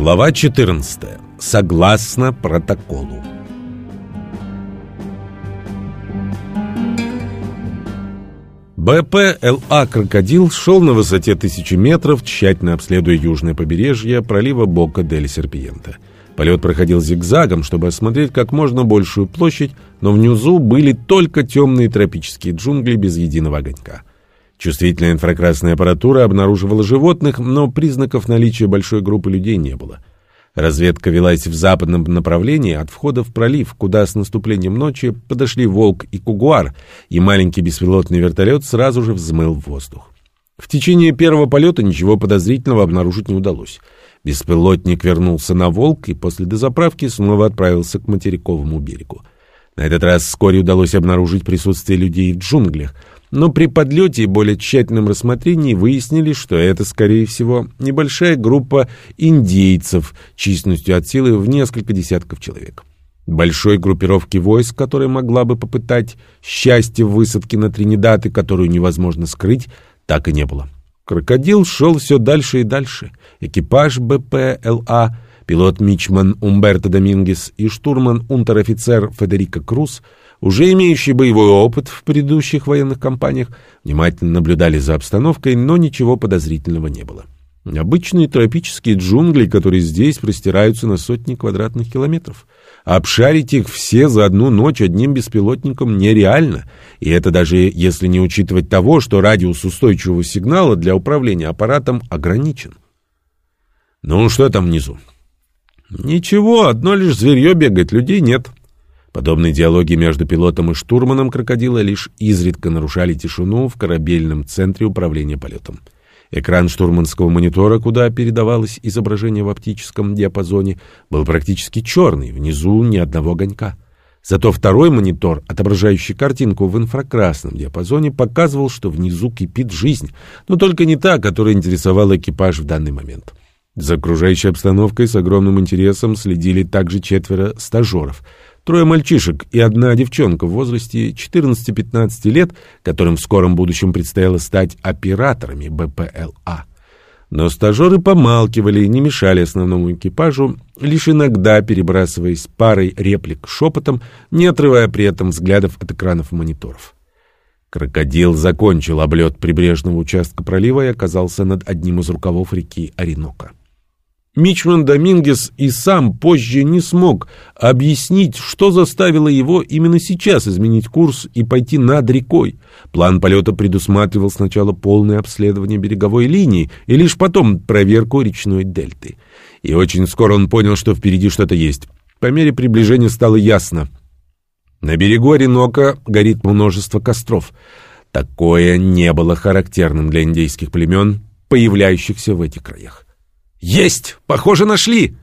Глава 14. Согласно протоколу. БП-ЛА «Крокодил» шел на высоте тысячи метров, тщательно обследуя южное побережье пролива Бока-дель-Серпиента. Полет проходил зигзагом, чтобы осмотреть как можно большую площадь, но внизу были только темные тропические джунгли без единого огонька. Чувствительная инфракрасная аппаратура обнаруживала животных, но признаков наличия большой группы людей не было. Разведка велась в западном направлении от входа в пролив, куда с наступлением ночи подошли «Волк» и «Кугуар», и маленький беспилотный вертолет сразу же взмыл в воздух. В течение первого полета ничего подозрительного обнаружить не удалось. Беспилотник вернулся на «Волк» и после дозаправки снова отправился к материковому берегу. На этот раз вскоре удалось обнаружить присутствие людей в джунглях — но при подлете и более тщательном рассмотрении выяснили, что это, скорее всего, небольшая группа индейцев численностью от силы в несколько десятков человек. Большой группировки войск, которая могла бы попытать счастье в высадке на Тринидад и которую невозможно скрыть, так и не было. Крокодил шел все дальше и дальше. Экипаж БПЛА, пилот Мичман Умберто Домингес и штурман унтер-офицер Федерико Круз — уже имеющие боевой опыт в предыдущих военных кампаниях, внимательно наблюдали за обстановкой, но ничего подозрительного не было. Обычные тропические джунгли, которые здесь простираются на сотни квадратных километров. Обшарить их все за одну ночь одним беспилотником нереально, и это даже если не учитывать того, что радиус устойчивого сигнала для управления аппаратом ограничен. Ну, что там внизу? Ничего, одно лишь зверье бегает, людей нет. Подобные диалоги между пилотом и штурманом крокодила лишь изредка нарушали тишину в корабельном центре управления полетом. Экран штурманского монитора, куда передавалось изображение в оптическом диапазоне, был практически черный, внизу ни одного огонька. Зато второй монитор, отображающий картинку в инфракрасном диапазоне, показывал, что внизу кипит жизнь, но только не та, которая интересовала экипаж в данный момент. За окружающей обстановкой с огромным интересом следили также четверо стажеров — Трое мальчишек и одна девчонка в возрасте 14-15 лет, которым в скором будущем предстояло стать операторами БПЛА. Но стажеры помалкивали и не мешали основному экипажу, лишь иногда перебрасываясь парой реплик шепотом, не отрывая при этом взглядов от экранов мониторов. Крокодил закончил облет прибрежного участка пролива и оказался над одним из рукавов реки Оренока. Мичман Домингес и сам позже не смог объяснить, что заставило его именно сейчас изменить курс и пойти над рекой. План полета предусматривал сначала полное обследование береговой линии и лишь потом проверку речной дельты. И очень скоро он понял, что впереди что-то есть. По мере приближения стало ясно. На берегу Оренока горит множество костров. Такое не было характерным для индейских племен, появляющихся в этих краях. «Есть! Похоже, нашли!»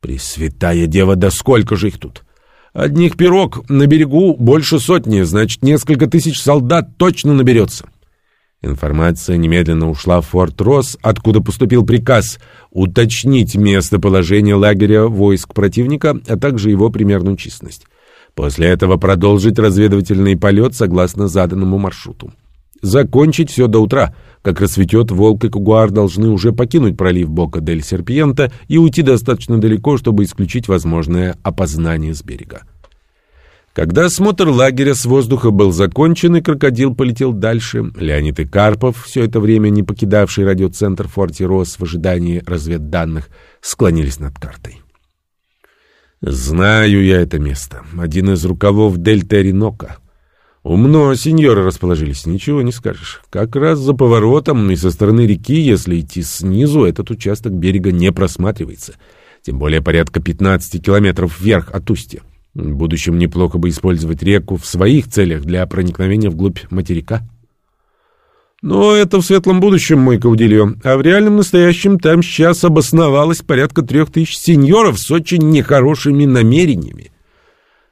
«Пресвятая дева, да сколько же их тут!» «Одних пирог на берегу больше сотни, значит, несколько тысяч солдат точно наберется!» Информация немедленно ушла в Форт Росс, откуда поступил приказ уточнить местоположение лагеря войск противника, а также его примерную численность. После этого продолжить разведывательный полет согласно заданному маршруту. Закончить все до утра — как рассветет, Волк и Кугуар должны уже покинуть пролив Бока-дель-Серпиента и уйти достаточно далеко, чтобы исключить возможное опознание с берега. Когда осмотр лагеря с воздуха был закончен и крокодил полетел дальше, Леонид и Карпов, все это время не покидавший радиоцентр Форти Рос в ожидании разведданных, склонились над картой. «Знаю я это место. Один из рукавов дельты Оренока. Умно сеньоры расположились, ничего не скажешь. Как раз за поворотом и со стороны реки, если идти снизу, этот участок берега не просматривается. Тем более порядка 15 километров вверх от устья. В будущем неплохо бы использовать реку в своих целях для проникновения вглубь материка. Но это в светлом будущем, мой Каудильо. А в реальном настоящем там сейчас обосновалось порядка трех тысяч сеньоров с очень нехорошими намерениями.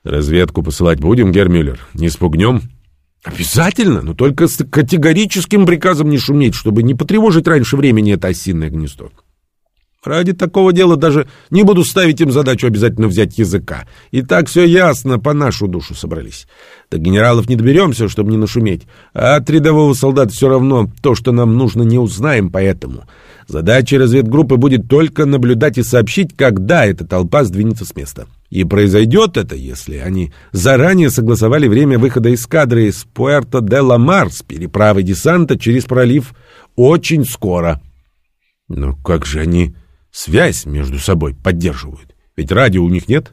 Разведку посылать будем, Гермюллер? Не спугнем? Обязательно, но только с категорическим приказом не шуметь, чтобы не потревожить раньше времени это осиное гнездо. Ради такого дела даже не буду ставить им задачу обязательно взять языка. И так все ясно, по нашу душу собрались. До генералов не доберемся, чтобы не нашуметь. А от рядового солдата все равно то, что нам нужно, не узнаем, поэтому... Задача разведгруппы будет только наблюдать и сообщить, когда эта толпа сдвинется с места. И произойдет это, если они заранее согласовали время выхода эскадры из Пуэрто-де-Ла-Мар с переправой десанта через пролив очень скоро. Но как же они связь между собой поддерживают? Ведь радио у них нет?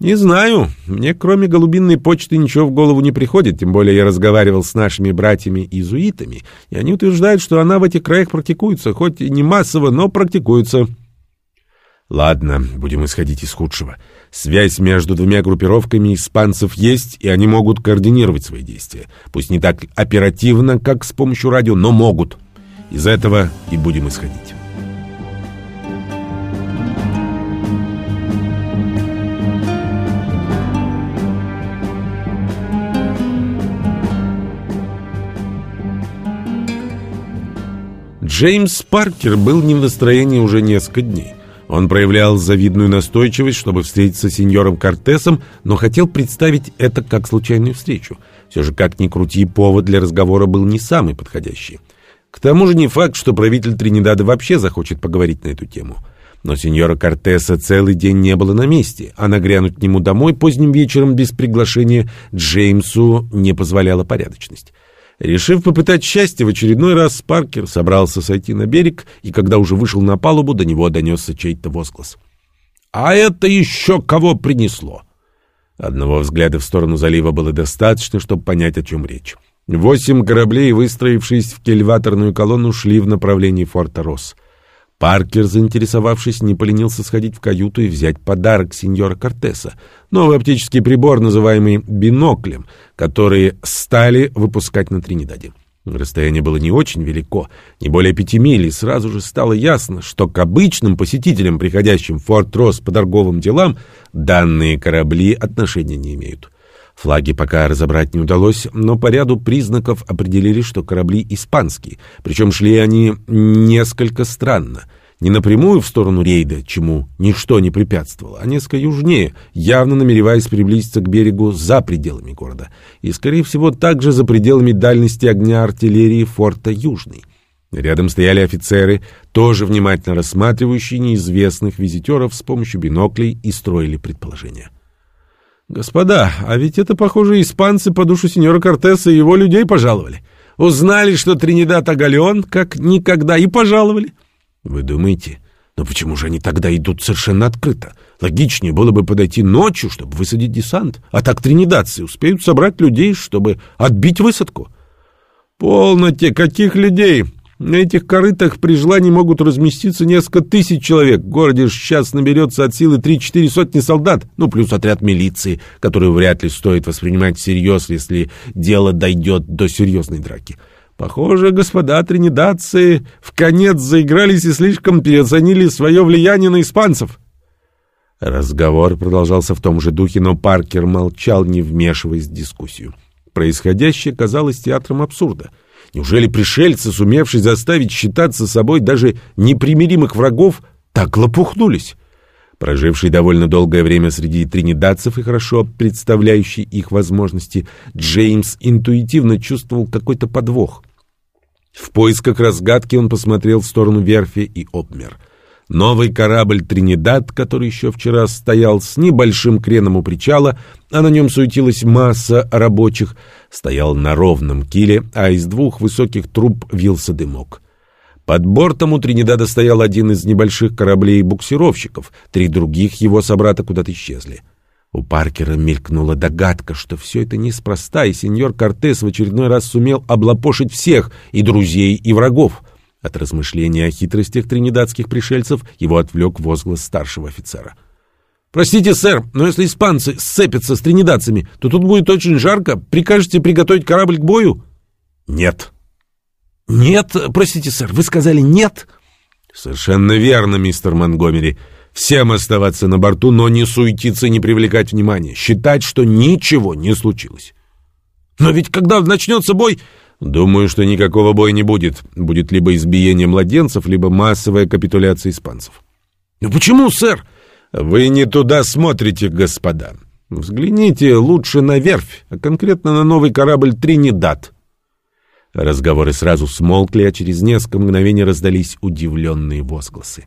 Не знаю. Мне кроме голубинной почты ничего в голову не приходит, тем более я разговаривал с нашими братьями-иезуитами, и они утверждают, что она в этих краях практикуется, хоть и не массово, но практикуется. Ладно, будем исходить из худшего. Связь между двумя группировками испанцев есть, и они могут координировать свои действия. Пусть не так оперативно, как с помощью радио, но могут. Из этого и будем исходить. Джеймс Паркер был не в настроении уже несколько дней. Он проявлял завидную настойчивость, чтобы встретиться с сеньором Кортесом, но хотел представить это как случайную встречу. Все же, как ни крути, повод для разговора был не самый подходящий. К тому же не факт, что правитель Тринидада вообще захочет поговорить на эту тему. Но сеньора Кортеса целый день не было на месте, а нагрянуть к нему домой поздним вечером без приглашения Джеймсу не позволяла порядочность. Решив попытать счастье, в очередной раз Паркер собрался сойти на берег, и когда уже вышел на палубу, до него донесся чей-то возглас. «А это еще кого принесло?» Одного взгляда в сторону залива было достаточно, чтобы понять, о чем речь. Восемь кораблей, выстроившись в кельваторную колонну, шли в направлении форта Росс. Паркер, заинтересовавшись, не поленился сходить в каюту и взять подарок сеньора Кортеса. Новый оптический прибор, называемый биноклем, который стали выпускать на Тринидаде. Расстояние было не очень велико, не более пяти миль, и сразу же стало ясно, что к обычным посетителям, приходящим в Форт Росс по торговым делам, данные корабли отношения не имеют. Флаги пока разобрать не удалось, но по ряду признаков определили, что корабли испанские, причем шли они несколько странно. Не напрямую в сторону рейда, чему ничто не препятствовало, а несколько южнее, явно намереваясь приблизиться к берегу за пределами города, и, скорее всего, также за пределами дальности огня артиллерии форта Южный. Рядом стояли офицеры, тоже внимательно рассматривающие неизвестных визитеров с помощью биноклей и строили предположения. «Господа, а ведь это, похоже, испанцы по душу сеньора Кортеса и его людей пожаловали. Узнали, что Тринидад оголен, как никогда, и пожаловали». «Вы думаете, но почему же они тогда идут совершенно открыто? Логичнее было бы подойти ночью, чтобы высадить десант, а так тринидадцы успеют собрать людей, чтобы отбить высадку». «Полноте, каких людей? На этих корытах при желании могут разместиться несколько тысяч человек. В городе сейчас наберется от силы три-четыре сотни солдат, ну, плюс отряд милиции, который вряд ли стоит воспринимать всерьез, если дело дойдет до серьезной драки. Похоже, господа тринидадцы в конец заигрались и слишком переоценили свое влияние на испанцев. Разговор продолжался в том же духе, но Паркер молчал, не вмешиваясь в дискуссию. Происходящее казалось театром абсурда — Неужели пришельцы, сумевшие заставить считаться собой даже непримиримых врагов, так лопухнулись? Проживший довольно долгое время среди тринидадцев и хорошо представляющий их возможности, Джеймс интуитивно чувствовал какой-то подвох. В поисках разгадки он посмотрел в сторону верфи и обмер — Новый корабль «Тринидад», который еще вчера стоял с небольшим креном у причала, а на нем суетилась масса рабочих, стоял на ровном киле, а из двух высоких труб вился дымок. Под бортом у Тринидада стоял один из небольших кораблей-буксировщиков, три других его собрата куда-то исчезли. У Паркера мелькнула догадка, что все это неспроста, и сеньор Кортес в очередной раз сумел облапошить всех, и друзей, и врагов — от размышления о хитростях тринидадских пришельцев его отвлек возглас старшего офицера. «Простите, сэр, но если испанцы сцепятся с тринидадцами, то тут будет очень жарко. Прикажете приготовить корабль к бою?» «Нет». «Нет? Простите, сэр, вы сказали нет?» «Совершенно верно, мистер Монгомери. Всем оставаться на борту, но не суетиться не привлекать внимания. Считать, что ничего не случилось». «Но ведь когда начнется бой...» Думаю, что никакого боя не будет. Будет либо избиение младенцев, либо массовая капитуляция испанцев. «Ну почему, сэр?» «Вы не туда смотрите, господа. Взгляните лучше на верфь, а конкретно на новый корабль «Тринидад». Разговоры сразу смолкли, а через несколько мгновений раздались удивленные возгласы.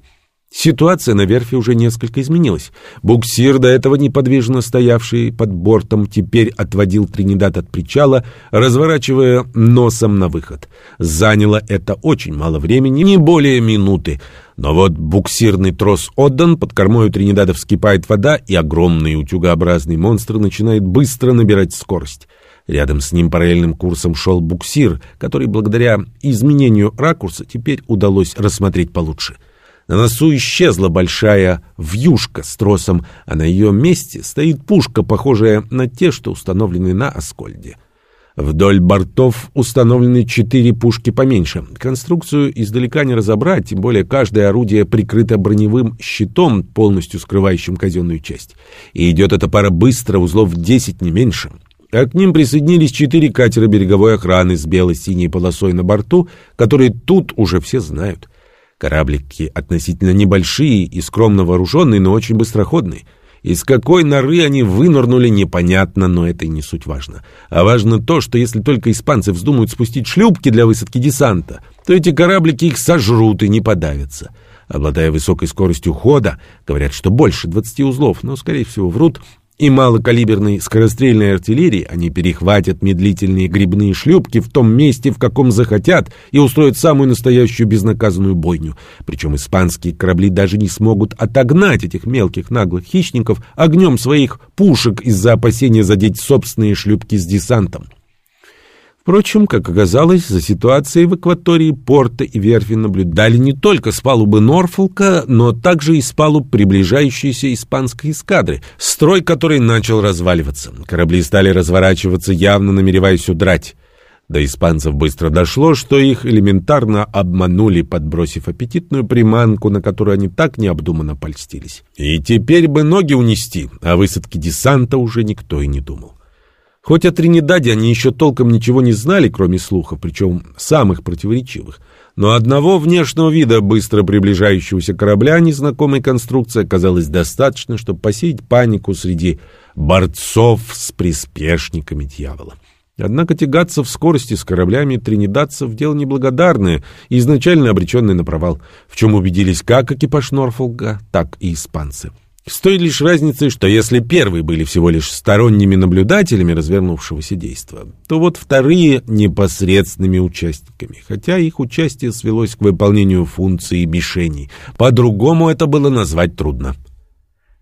Ситуация на верфи уже несколько изменилась. Буксир, до этого неподвижно стоявший под бортом, теперь отводил Тринидад от причала, разворачивая носом на выход. Заняло это очень мало времени, не более минуты. Но вот буксирный трос отдан, под кормой у Тринидада вскипает вода, и огромный утюгообразный монстр начинает быстро набирать скорость. Рядом с ним параллельным курсом шел буксир, который благодаря изменению ракурса теперь удалось рассмотреть получше — на носу исчезла большая вьюшка с тросом, а на ее месте стоит пушка, похожая на те, что установлены на Аскольде. Вдоль бортов установлены четыре пушки поменьше. Конструкцию издалека не разобрать, тем более каждое орудие прикрыто броневым щитом, полностью скрывающим казенную часть. И идет эта пара быстро, узлов 10 не меньше. А к ним присоединились четыре катера береговой охраны с бело-синей полосой на борту, которые тут уже все знают. Кораблики относительно небольшие и скромно вооруженные, но очень быстроходные. Из какой норы они вынырнули, непонятно, но это и не суть важно. А важно то, что если только испанцы вздумают спустить шлюпки для высадки десанта, то эти кораблики их сожрут и не подавятся. Обладая высокой скоростью хода, говорят, что больше 20 узлов, но, скорее всего, врут, и малокалиберной скорострельной артиллерии они перехватят медлительные грибные шлюпки в том месте, в каком захотят, и устроят самую настоящую безнаказанную бойню. Причем испанские корабли даже не смогут отогнать этих мелких наглых хищников огнем своих пушек из-за опасения задеть собственные шлюпки с десантом. Впрочем, как оказалось, за ситуацией в акватории порта и верфи наблюдали не только с палубы Норфолка, но также и с палуб приближающейся испанской эскадры, строй которой начал разваливаться. Корабли стали разворачиваться, явно намереваясь удрать. До испанцев быстро дошло, что их элементарно обманули, подбросив аппетитную приманку, на которую они так необдуманно польстились. И теперь бы ноги унести, а высадке десанта уже никто и не думал. Хоть о Тринидаде они еще толком ничего не знали, кроме слухов, причем самых противоречивых. Но одного внешнего вида быстро приближающегося корабля незнакомой конструкции оказалось достаточно, чтобы посеять панику среди борцов с приспешниками дьявола. Однако тягаться в скорости с кораблями тринидадцев дело неблагодарное и изначально обреченное на провал, в чем убедились как экипаж Норфолга, так и испанцы. С той лишь разницей, что если первые были всего лишь сторонними наблюдателями развернувшегося действа, то вот вторые — непосредственными участниками, хотя их участие свелось к выполнению функции мишеней. По-другому это было назвать трудно.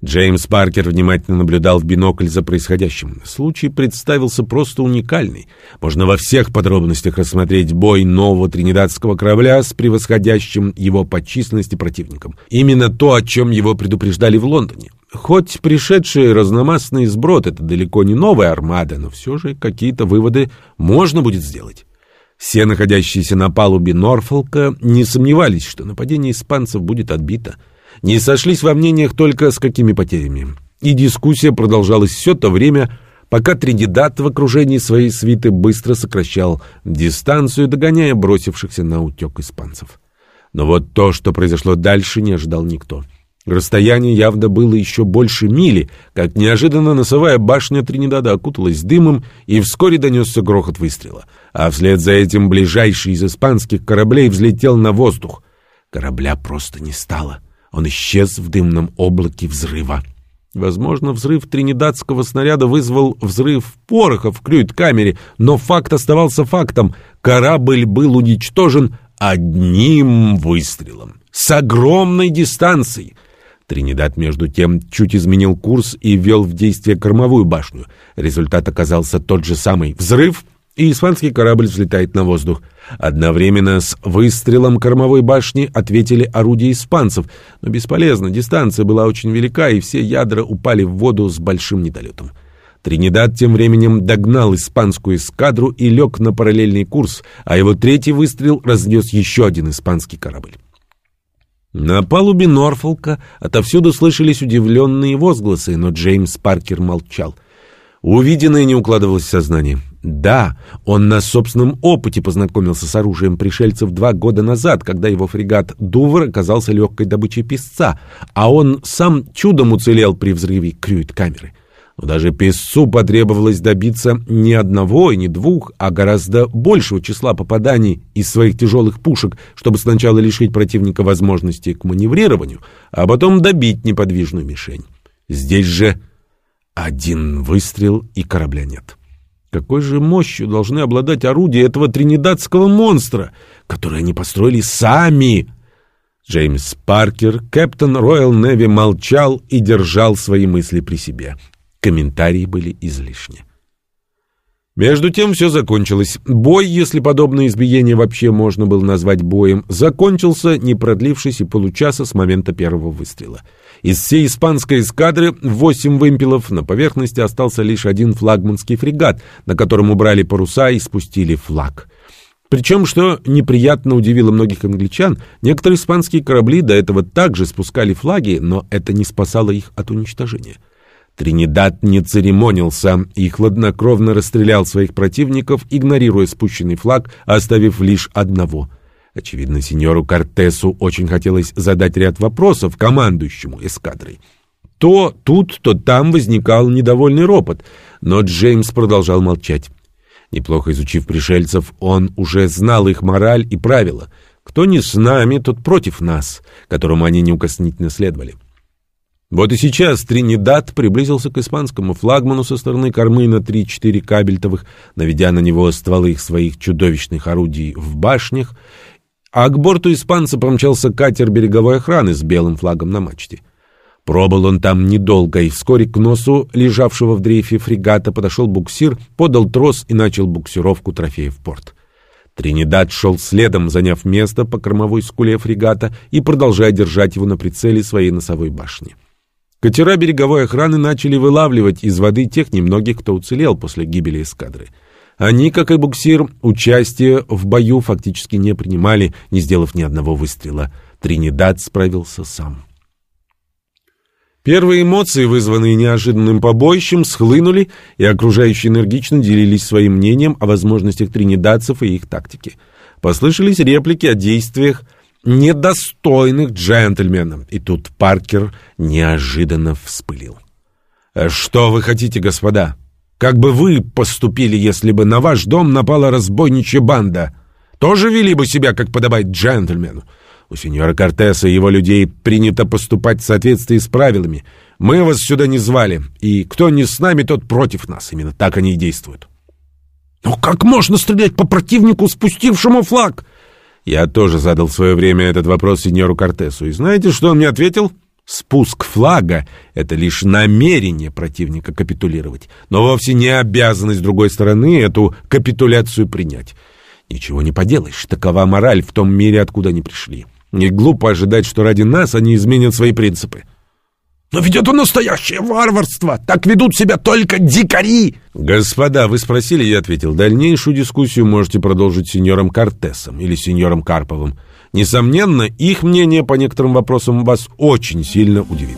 Джеймс Паркер внимательно наблюдал в бинокль за происходящим. Случай представился просто уникальный. Можно во всех подробностях рассмотреть бой нового тринидадского корабля с превосходящим его по численности противником. Именно то, о чем его предупреждали в Лондоне. Хоть пришедший разномастный сброд — это далеко не новая армада, но все же какие-то выводы можно будет сделать. Все находящиеся на палубе Норфолка не сомневались, что нападение испанцев будет отбито — не сошлись во мнениях только с какими потерями. И дискуссия продолжалась все то время, пока Тринидад в окружении своей свиты быстро сокращал дистанцию, догоняя бросившихся на утек испанцев. Но вот то, что произошло дальше, не ожидал никто. Расстояние явно было еще больше мили, как неожиданно носовая башня Тринидада окуталась дымом, и вскоре донесся грохот выстрела. А вслед за этим ближайший из испанских кораблей взлетел на воздух. Корабля просто не стало. Он исчез в дымном облаке взрыва. Возможно, взрыв тринидадского снаряда вызвал взрыв пороха в крюит-камере, но факт оставался фактом. Корабль был уничтожен одним выстрелом. С огромной дистанции. Тринидад, между тем, чуть изменил курс и ввел в действие кормовую башню. Результат оказался тот же самый. Взрыв — и испанский корабль взлетает на воздух. Одновременно с выстрелом кормовой башни ответили орудия испанцев, но бесполезно, дистанция была очень велика, и все ядра упали в воду с большим недолетом. Тринидад тем временем догнал испанскую эскадру и лег на параллельный курс, а его третий выстрел разнес еще один испанский корабль. На палубе Норфолка отовсюду слышались удивленные возгласы, но Джеймс Паркер молчал. Увиденное не укладывалось в сознание. Да, он на собственном опыте познакомился с оружием пришельцев два года назад, когда его фрегат «Дувр» оказался легкой добычей песца, а он сам чудом уцелел при взрыве крюит-камеры. Но даже песцу потребовалось добиться не одного и не двух, а гораздо большего числа попаданий из своих тяжелых пушек, чтобы сначала лишить противника возможности к маневрированию, а потом добить неподвижную мишень. Здесь же один выстрел и корабля нет. Какой же мощью должны обладать орудия этого тринидадского монстра, который они построили сами? Джеймс Паркер, капитан Роyal Неви, молчал и держал свои мысли при себе. Комментарии были излишни. Между тем все закончилось. Бой, если подобное избиение вообще можно было назвать боем, закончился, не продлившись и получаса с момента первого выстрела. Из всей испанской эскадры восемь вымпелов на поверхности остался лишь один флагманский фрегат, на котором убрали паруса и спустили флаг. Причем, что неприятно удивило многих англичан, некоторые испанские корабли до этого также спускали флаги, но это не спасало их от уничтожения. Тринидад не церемонился и хладнокровно расстрелял своих противников, игнорируя спущенный флаг, оставив лишь одного. Очевидно, сеньору Кортесу очень хотелось задать ряд вопросов командующему эскадрой. То тут, то там возникал недовольный ропот, но Джеймс продолжал молчать. Неплохо изучив пришельцев, он уже знал их мораль и правила. Кто не с нами, тот против нас, которому они неукоснительно следовали. Вот и сейчас Тринидад приблизился к испанскому флагману со стороны кормы на 3-4 кабельтовых, наведя на него стволы их своих чудовищных орудий в башнях, а к борту испанца помчался катер береговой охраны с белым флагом на мачте. Пробыл он там недолго, и вскоре к носу лежавшего в дрейфе фрегата подошел буксир, подал трос и начал буксировку трофея в порт. Тринидад шел следом, заняв место по кормовой скуле фрегата и продолжая держать его на прицеле своей носовой башни. Катера береговой охраны начали вылавливать из воды тех немногих, кто уцелел после гибели эскадры. Они, как и буксир, участие в бою фактически не принимали, не сделав ни одного выстрела. Тринидад справился сам. Первые эмоции, вызванные неожиданным побоищем, схлынули, и окружающие энергично делились своим мнением о возможностях тринидадцев и их тактике. Послышались реплики о действиях недостойных джентльменов. И тут Паркер неожиданно вспылил. «Э, «Что вы хотите, господа? Как бы вы поступили, если бы на ваш дом напала разбойничья банда? Тоже вели бы себя, как подобает джентльмену? У сеньора Кортеса и его людей принято поступать в соответствии с правилами. Мы вас сюда не звали, и кто не с нами, тот против нас. Именно так они и действуют». «Но как можно стрелять по противнику, спустившему флаг?» Я тоже задал в свое время этот вопрос сеньору Кортесу, и знаете, что он мне ответил? Спуск флага — это лишь намерение противника капитулировать, но вовсе не обязанность другой стороны эту капитуляцию принять. Ничего не поделаешь, такова мораль в том мире, откуда они пришли. Не глупо ожидать, что ради нас они изменят свои принципы. Но ведь это настоящее варварство! Так ведут себя только дикари!» «Господа, вы спросили, я ответил. Дальнейшую дискуссию можете продолжить сеньором Кортесом или сеньором Карповым. Несомненно, их мнение по некоторым вопросам вас очень сильно удивит».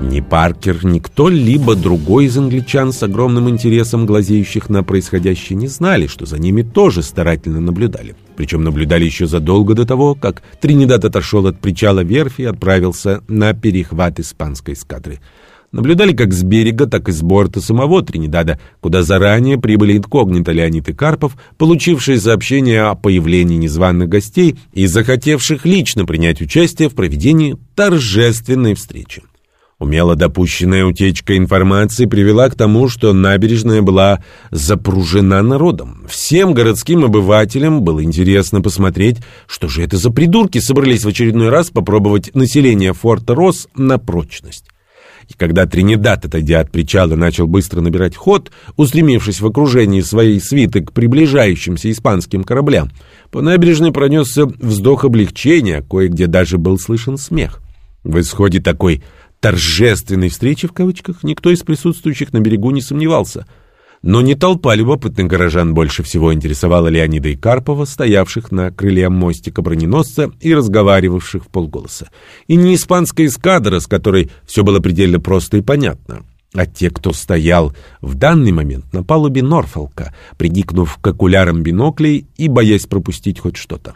Ни Паркер, ни кто-либо другой из англичан с огромным интересом глазеющих на происходящее не знали, что за ними тоже старательно наблюдали. Причем наблюдали еще задолго до того, как Тринидад отошел от причала верфи и отправился на перехват испанской эскадры. Наблюдали как с берега, так и с борта самого Тринидада, куда заранее прибыли инкогнито Леонид и Карпов, получившие сообщение о появлении незваных гостей и захотевших лично принять участие в проведении торжественной встречи. Умело допущенная утечка информации привела к тому, что набережная была запружена народом. Всем городским обывателям было интересно посмотреть, что же это за придурки собрались в очередной раз попробовать население форта Росс на прочность. И когда Тринидад, отойдя от причала, начал быстро набирать ход, устремившись в окружении своей свиты к приближающимся испанским кораблям, по набережной пронесся вздох облегчения, кое-где даже был слышен смех. В исходе такой торжественной встречи в кавычках никто из присутствующих на берегу не сомневался. Но не толпа любопытных горожан больше всего интересовала Леонида и Карпова, стоявших на крыле мостика броненосца и разговаривавших в полголоса. И не испанская эскадра, с которой все было предельно просто и понятно, а те, кто стоял в данный момент на палубе Норфолка, придикнув к окулярам биноклей и боясь пропустить хоть что-то.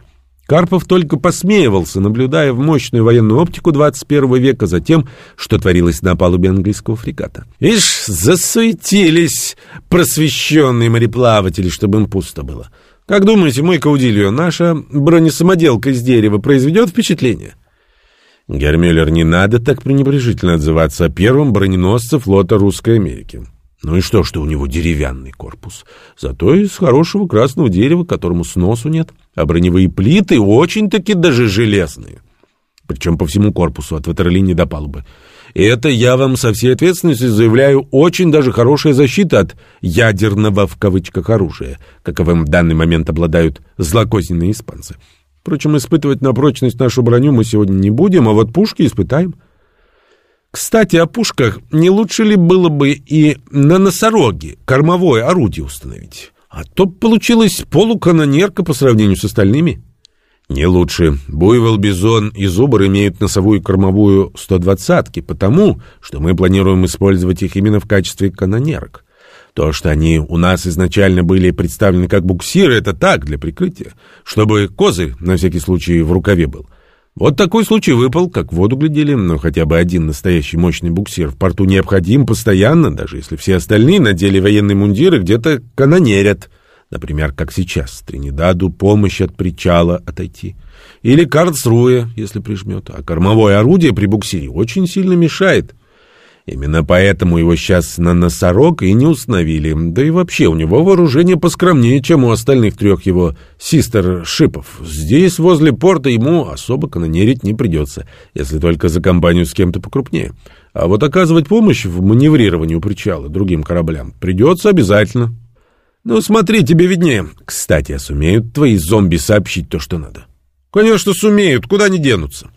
Карпов только посмеивался, наблюдая в мощную военную оптику 21 века за тем, что творилось на палубе английского фрегата. Ишь, засуетились просвещенные мореплаватели, чтобы им пусто было. Как думаете, мой Каудильо, наша бронесамоделка из дерева произведет впечатление? Гермюллер, не надо так пренебрежительно отзываться о первом броненосце флота Русской Америки. Ну и что, что у него деревянный корпус? Зато из хорошего красного дерева, которому сносу нет. А броневые плиты очень-таки даже железные. Причем по всему корпусу, от ватерлинии до палубы. И это я вам со всей ответственностью заявляю очень даже хорошая защита от «ядерного» в кавычках оружия, каковым в данный момент обладают злокозненные испанцы. Впрочем, испытывать на прочность нашу броню мы сегодня не будем, а вот пушки испытаем. Кстати, о пушках не лучше ли было бы и на носороге кормовое орудие установить? А то получилась полуканонерка по сравнению с остальными. Не лучше. Буйвол, бизон и зубр имеют носовую и кормовую 120-ки, потому что мы планируем использовать их именно в качестве канонерок. То, что они у нас изначально были представлены как буксиры, это так, для прикрытия, чтобы козырь на всякий случай в рукаве был. Вот такой случай выпал, как в воду глядели, но хотя бы один настоящий мощный буксир в порту необходим постоянно, даже если все остальные надели военные мундиры где-то канонерят. Например, как сейчас, Тринидаду помощь от причала отойти. Или Карлсруэ, если прижмет. А кормовое орудие при буксире очень сильно мешает. Именно поэтому его сейчас на носорог и не установили. Да и вообще у него вооружение поскромнее, чем у остальных трех его систер-шипов. Здесь, возле порта, ему особо канонерить не придется, если только за компанию с кем-то покрупнее. А вот оказывать помощь в маневрировании у причала другим кораблям придется обязательно. Ну, смотри, тебе виднее. Кстати, а сумеют твои зомби сообщить то, что надо? Конечно, сумеют, куда они денутся?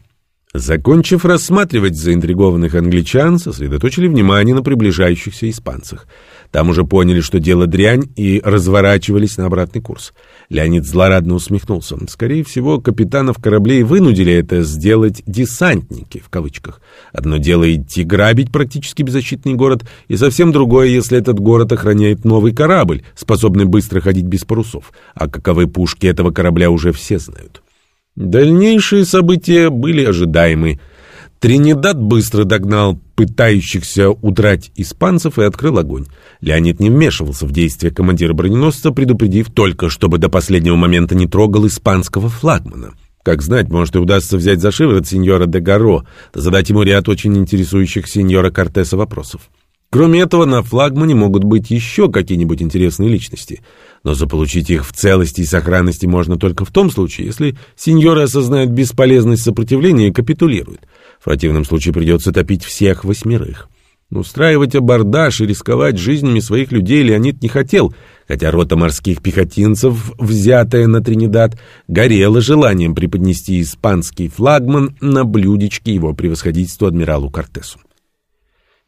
Закончив рассматривать заинтригованных англичан, сосредоточили внимание на приближающихся испанцах. Там уже поняли, что дело дрянь, и разворачивались на обратный курс. Леонид злорадно усмехнулся. Скорее всего, капитанов кораблей вынудили это сделать «десантники», в кавычках. Одно дело идти грабить практически беззащитный город, и совсем другое, если этот город охраняет новый корабль, способный быстро ходить без парусов. А каковы пушки этого корабля уже все знают. Дальнейшие события были ожидаемы. Тринидад быстро догнал пытающихся удрать испанцев и открыл огонь. Леонид не вмешивался в действия командира броненосца, предупредив только, чтобы до последнего момента не трогал испанского флагмана. Как знать, может и удастся взять за шиворот сеньора де Гаро, задать ему ряд очень интересующих сеньора Кортеса вопросов. Кроме этого, на флагмане могут быть еще какие-нибудь интересные личности. Но заполучить их в целости и сохранности можно только в том случае, если сеньоры осознают бесполезность сопротивления и капитулируют. В противном случае придется топить всех восьмерых. Устраивать абордаж и рисковать жизнями своих людей Леонид не хотел, хотя рота морских пехотинцев, взятая на Тринидад, горела желанием преподнести испанский флагман на блюдечке его превосходительству адмиралу Кортесу.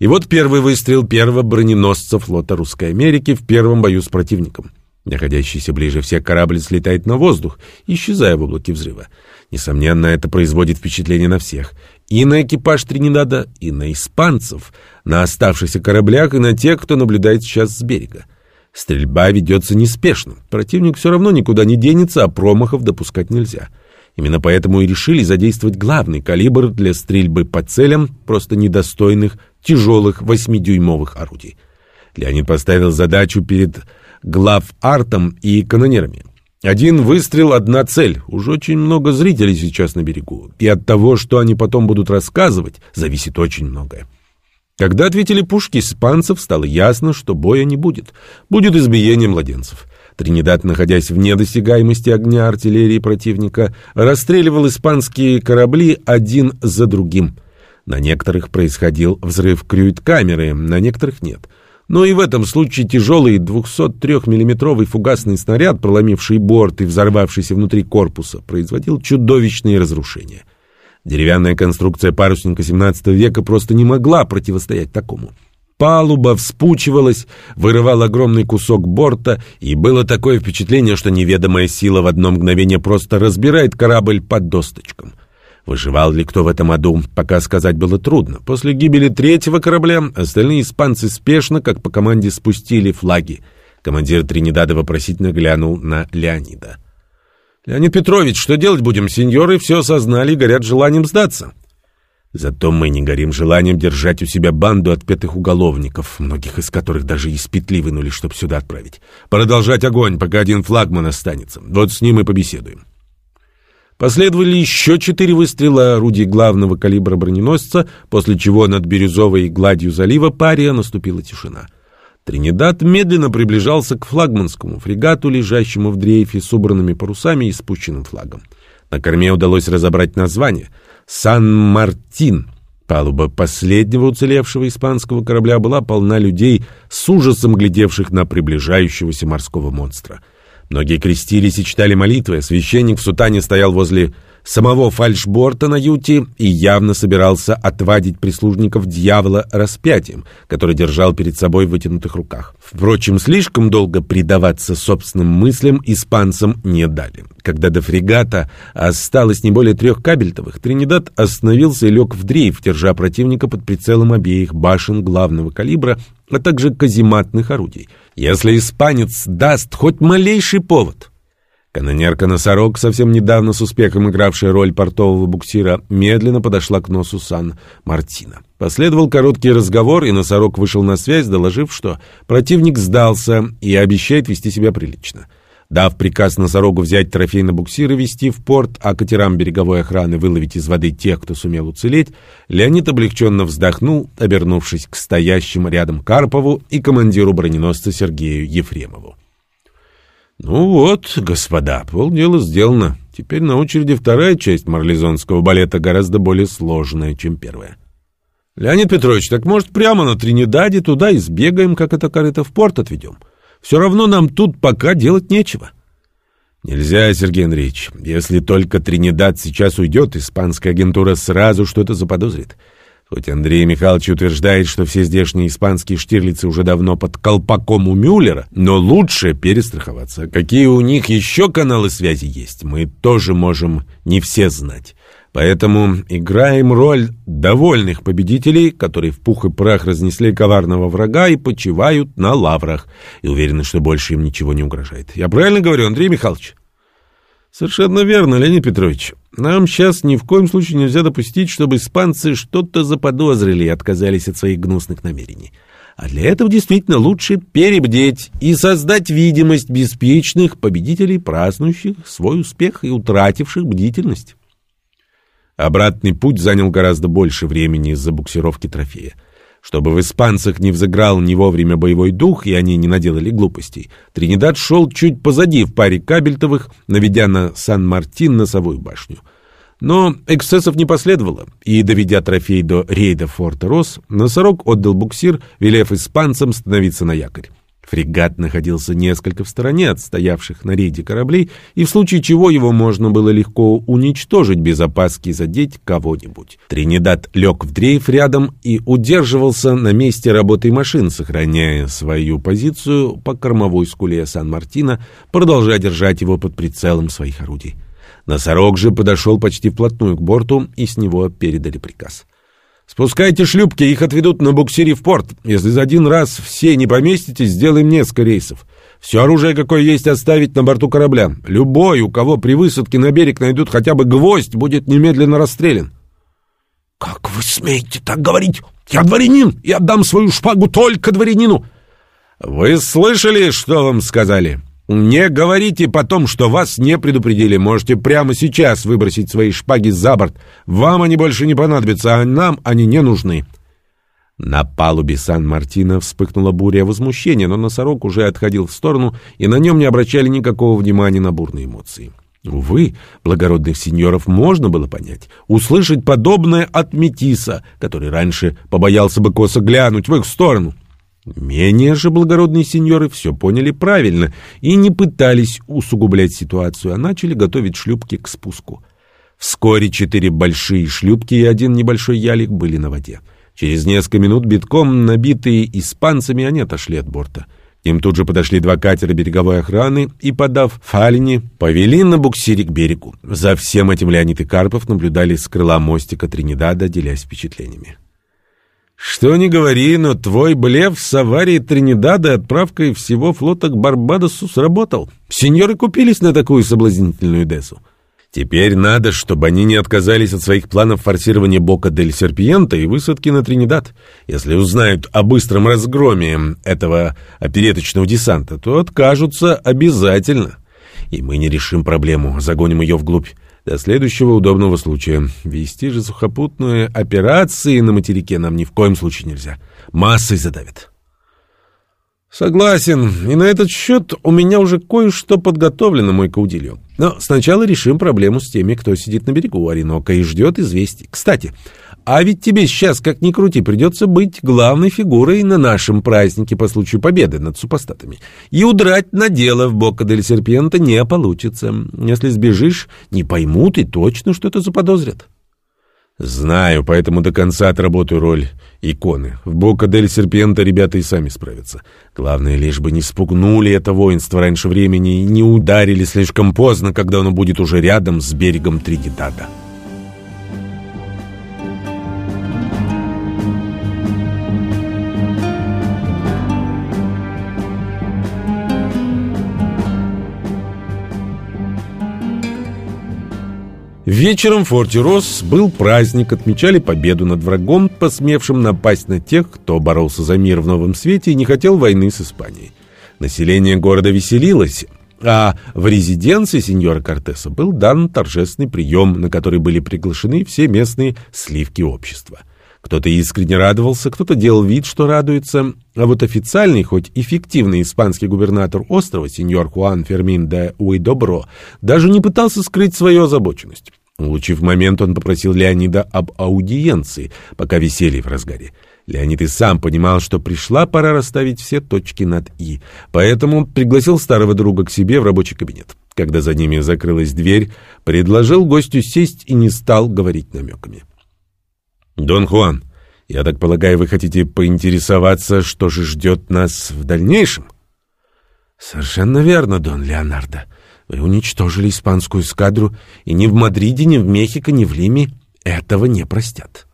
И вот первый выстрел первого броненосца флота Русской Америки в первом бою с противником. Находящийся ближе всех корабль слетает на воздух, исчезая в облаке взрыва. Несомненно, это производит впечатление на всех. И на экипаж Тринидада, и на испанцев, на оставшихся кораблях, и на тех, кто наблюдает сейчас с берега. Стрельба ведется неспешно. Противник все равно никуда не денется, а промахов допускать нельзя. — Именно поэтому и решили задействовать главный калибр для стрельбы по целям, просто недостойных тяжелых восьмидюймовых орудий. Леонид поставил задачу перед глав-артом и канонерами. Один выстрел, одна цель. Уж очень много зрителей сейчас на берегу. И от того, что они потом будут рассказывать, зависит очень многое. Когда ответили пушки испанцев, стало ясно, что боя не будет. Будет избиение младенцев. Тринидад, находясь вне досягаемости огня артиллерии противника, расстреливал испанские корабли один за другим. На некоторых происходил взрыв крюит-камеры, на некоторых нет. Но и в этом случае тяжелый 203 миллиметровый фугасный снаряд, проломивший борт и взорвавшийся внутри корпуса, производил чудовищные разрушения. Деревянная конструкция парусника 17 века просто не могла противостоять такому. Палуба вспучивалась, вырывал огромный кусок борта, и было такое впечатление, что неведомая сила в одно мгновение просто разбирает корабль под досточкам. Выживал ли кто в этом аду, пока сказать было трудно. После гибели третьего корабля остальные испанцы спешно, как по команде, спустили флаги. Командир Тринидада вопросительно глянул на Леонида. «Леонид Петрович, что делать будем? Сеньоры все осознали и горят желанием сдаться». Зато мы не горим желанием держать у себя банду отпетых уголовников, многих из которых даже из петли вынули, чтобы сюда отправить. Продолжать огонь, пока один флагман останется. Вот с ним и побеседуем. Последовали еще четыре выстрела орудий главного калибра броненосца, после чего над бирюзовой гладью залива Пария наступила тишина. Тринидад медленно приближался к флагманскому фрегату, лежащему в дрейфе с убранными парусами и спущенным флагом. На корме удалось разобрать название — Сан-Мартин. Палуба последнего уцелевшего испанского корабля была полна людей, с ужасом глядевших на приближающегося морского монстра. Многие крестились и читали молитвы, священник в сутане стоял возле самого фальшборта на юте и явно собирался отвадить прислужников дьявола распятием, который держал перед собой в вытянутых руках. Впрочем, слишком долго предаваться собственным мыслям испанцам не дали. Когда до фрегата осталось не более трех кабельтовых, Тринидад остановился и лег в дрейф, держа противника под прицелом обеих башен главного калибра, а также казематных орудий. Если испанец даст хоть малейший повод, Канонерка-носорог, совсем недавно с успехом игравшая роль портового буксира, медленно подошла к носу Сан-Мартина. Последовал короткий разговор, и носорог вышел на связь, доложив, что противник сдался и обещает вести себя прилично. Дав приказ носорогу взять трофей на буксир и вести в порт, а катерам береговой охраны выловить из воды тех, кто сумел уцелеть, Леонид облегченно вздохнул, обернувшись к стоящему рядом Карпову и командиру броненосца Сергею Ефремову. Ну вот, господа, полдела сделано. Теперь на очереди вторая часть марлезонского балета, гораздо более сложная, чем первая. Леонид Петрович, так может прямо на Тринидаде туда и сбегаем, как это корыто в порт отведем? Все равно нам тут пока делать нечего. Нельзя, Сергей Андреевич. Если только Тринидад сейчас уйдет, испанская агентура сразу что-то заподозрит. Хоть Андрей Михайлович утверждает, что все здешние испанские штирлицы уже давно под колпаком у Мюллера, но лучше перестраховаться. Какие у них еще каналы связи есть, мы тоже можем не все знать. Поэтому играем роль довольных победителей, которые в пух и прах разнесли коварного врага и почивают на лаврах, и уверены, что больше им ничего не угрожает. Я правильно говорю, Андрей Михайлович? Совершенно верно, Леонид Петрович. Нам сейчас ни в коем случае нельзя допустить, чтобы испанцы что-то заподозрили и отказались от своих гнусных намерений. А для этого действительно лучше перебдеть и создать видимость беспечных победителей, празднующих свой успех и утративших бдительность. Обратный путь занял гораздо больше времени из-за буксировки трофея. Чтобы в испанцах не взыграл не вовремя боевой дух, и они не наделали глупостей, Тринидад шел чуть позади в паре кабельтовых, наведя на Сан-Мартин носовую башню. Но эксцессов не последовало, и, доведя трофей до рейда форта Рос, носорог отдал буксир, велев испанцам становиться на якорь. Фрегат находился несколько в стороне от стоявших на рейде кораблей, и в случае чего его можно было легко уничтожить без опаски задеть кого-нибудь. Тринидад лег в дрейф рядом и удерживался на месте работы машин, сохраняя свою позицию по кормовой скуле Сан-Мартина, продолжая держать его под прицелом своих орудий. Носорог же подошел почти вплотную к борту, и с него передали приказ — Спускайте шлюпки, их отведут на буксире в порт. Если за один раз все не поместитесь, сделаем несколько рейсов. Все оружие, какое есть, оставить на борту корабля. Любой, у кого при высадке на берег найдут хотя бы гвоздь, будет немедленно расстрелян. «Как вы смеете так говорить? Я дворянин и отдам свою шпагу только дворянину!» «Вы слышали, что вам сказали?» Не говорите потом, что вас не предупредили. Можете прямо сейчас выбросить свои шпаги за борт. Вам они больше не понадобятся, а нам они не нужны. На палубе Сан-Мартино вспыхнула буря возмущения, но носорог уже отходил в сторону, и на нем не обращали никакого внимания на бурные эмоции. Увы, благородных сеньоров можно было понять. Услышать подобное от Метиса, который раньше побоялся бы косо глянуть в их сторону. Менее же благородные сеньоры все поняли правильно и не пытались усугублять ситуацию, а начали готовить шлюпки к спуску. Вскоре четыре большие шлюпки и один небольшой ялик были на воде. Через несколько минут битком, набитые испанцами, они отошли от борта. К тут же подошли два катера береговой охраны и, подав фалини, повели на буксире к берегу. За всем этим Леонид и Карпов наблюдали с крыла мостика Тринидада, делясь впечатлениями. «Что ни говори, но твой блеф с аварией Тринидада и отправкой всего флота к Барбадосу сработал. Сеньоры купились на такую соблазнительную Десу». Теперь надо, чтобы они не отказались от своих планов форсирования Бока дель Серпиента и высадки на Тринидад. Если узнают о быстром разгроме этого опереточного десанта, то откажутся обязательно. И мы не решим проблему, загоним ее вглубь. До следующего удобного случая. Вести же сухопутные операции на материке нам ни в коем случае нельзя. Массой задавят. Согласен. И на этот счет у меня уже кое-что подготовлено, мой Каудильо. Но сначала решим проблему с теми, кто сидит на берегу Оренока и ждет известий. Кстати, а ведь тебе сейчас, как ни крути, придется быть главной фигурой на нашем празднике по случаю победы над супостатами. И удрать на дело в Бока дель Серпента не получится. Если сбежишь, не поймут и точно что-то заподозрят. Знаю, поэтому до конца отработаю роль иконы. В Бока дель Серпента ребята и сами справятся. Главное, лишь бы не спугнули это воинство раньше времени и не ударили слишком поздно, когда оно будет уже рядом с берегом Тринидада. Вечером в форте Росс был праздник, отмечали победу над врагом, посмевшим напасть на тех, кто боролся за мир в новом свете и не хотел войны с Испанией. Население города веселилось, а в резиденции сеньора Кортеса был дан торжественный прием, на который были приглашены все местные сливки общества. Кто-то искренне радовался, кто-то делал вид, что радуется, а вот официальный, хоть эффективный испанский губернатор острова, сеньор Хуан Фермин де Уидобро, даже не пытался скрыть свою озабоченность. Улучив момент, он попросил Леонида об аудиенции, пока веселье в разгаре. Леонид и сам понимал, что пришла пора расставить все точки над «и», поэтому пригласил старого друга к себе в рабочий кабинет. Когда за ними закрылась дверь, предложил гостю сесть и не стал говорить намеками. «Дон Хуан, я так полагаю, вы хотите поинтересоваться, что же ждет нас в дальнейшем?» «Совершенно верно, Дон Леонардо. Вы уничтожили испанскую эскадру, и ни в Мадриде, ни в Мехико, ни в Лиме этого не простят».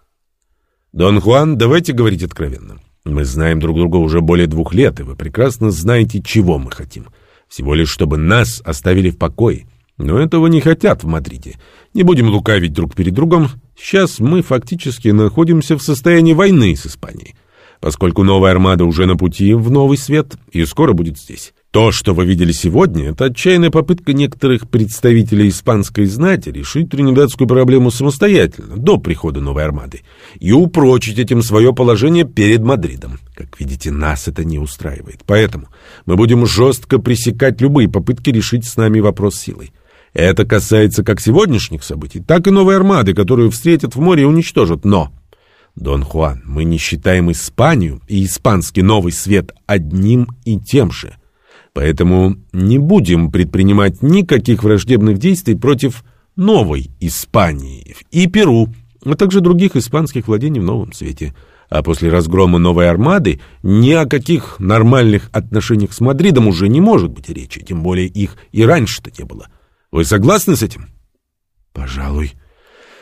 «Дон Хуан, давайте говорить откровенно. Мы знаем друг друга уже более двух лет, и вы прекрасно знаете, чего мы хотим. Всего лишь, чтобы нас оставили в покое. Но этого не хотят в Мадриде. Не будем лукавить друг перед другом. Сейчас мы фактически находимся в состоянии войны с Испанией, поскольку новая армада уже на пути в новый свет и скоро будет здесь. То, что вы видели сегодня, это отчаянная попытка некоторых представителей испанской знати решить тринидадскую проблему самостоятельно, до прихода новой армады, и упрочить этим свое положение перед Мадридом. Как видите, нас это не устраивает. Поэтому мы будем жестко пресекать любые попытки решить с нами вопрос силой. Это касается как сегодняшних событий, так и новой армады, которую встретят в море и уничтожат. Но, Дон Хуан, мы не считаем Испанию и испанский новый свет одним и тем же. Поэтому не будем предпринимать никаких враждебных действий против новой Испании и Перу, а также других испанских владений в новом свете. А после разгрома новой армады ни о каких нормальных отношениях с Мадридом уже не может быть речи, тем более их и раньше-то не было. Вы согласны с этим? Пожалуй.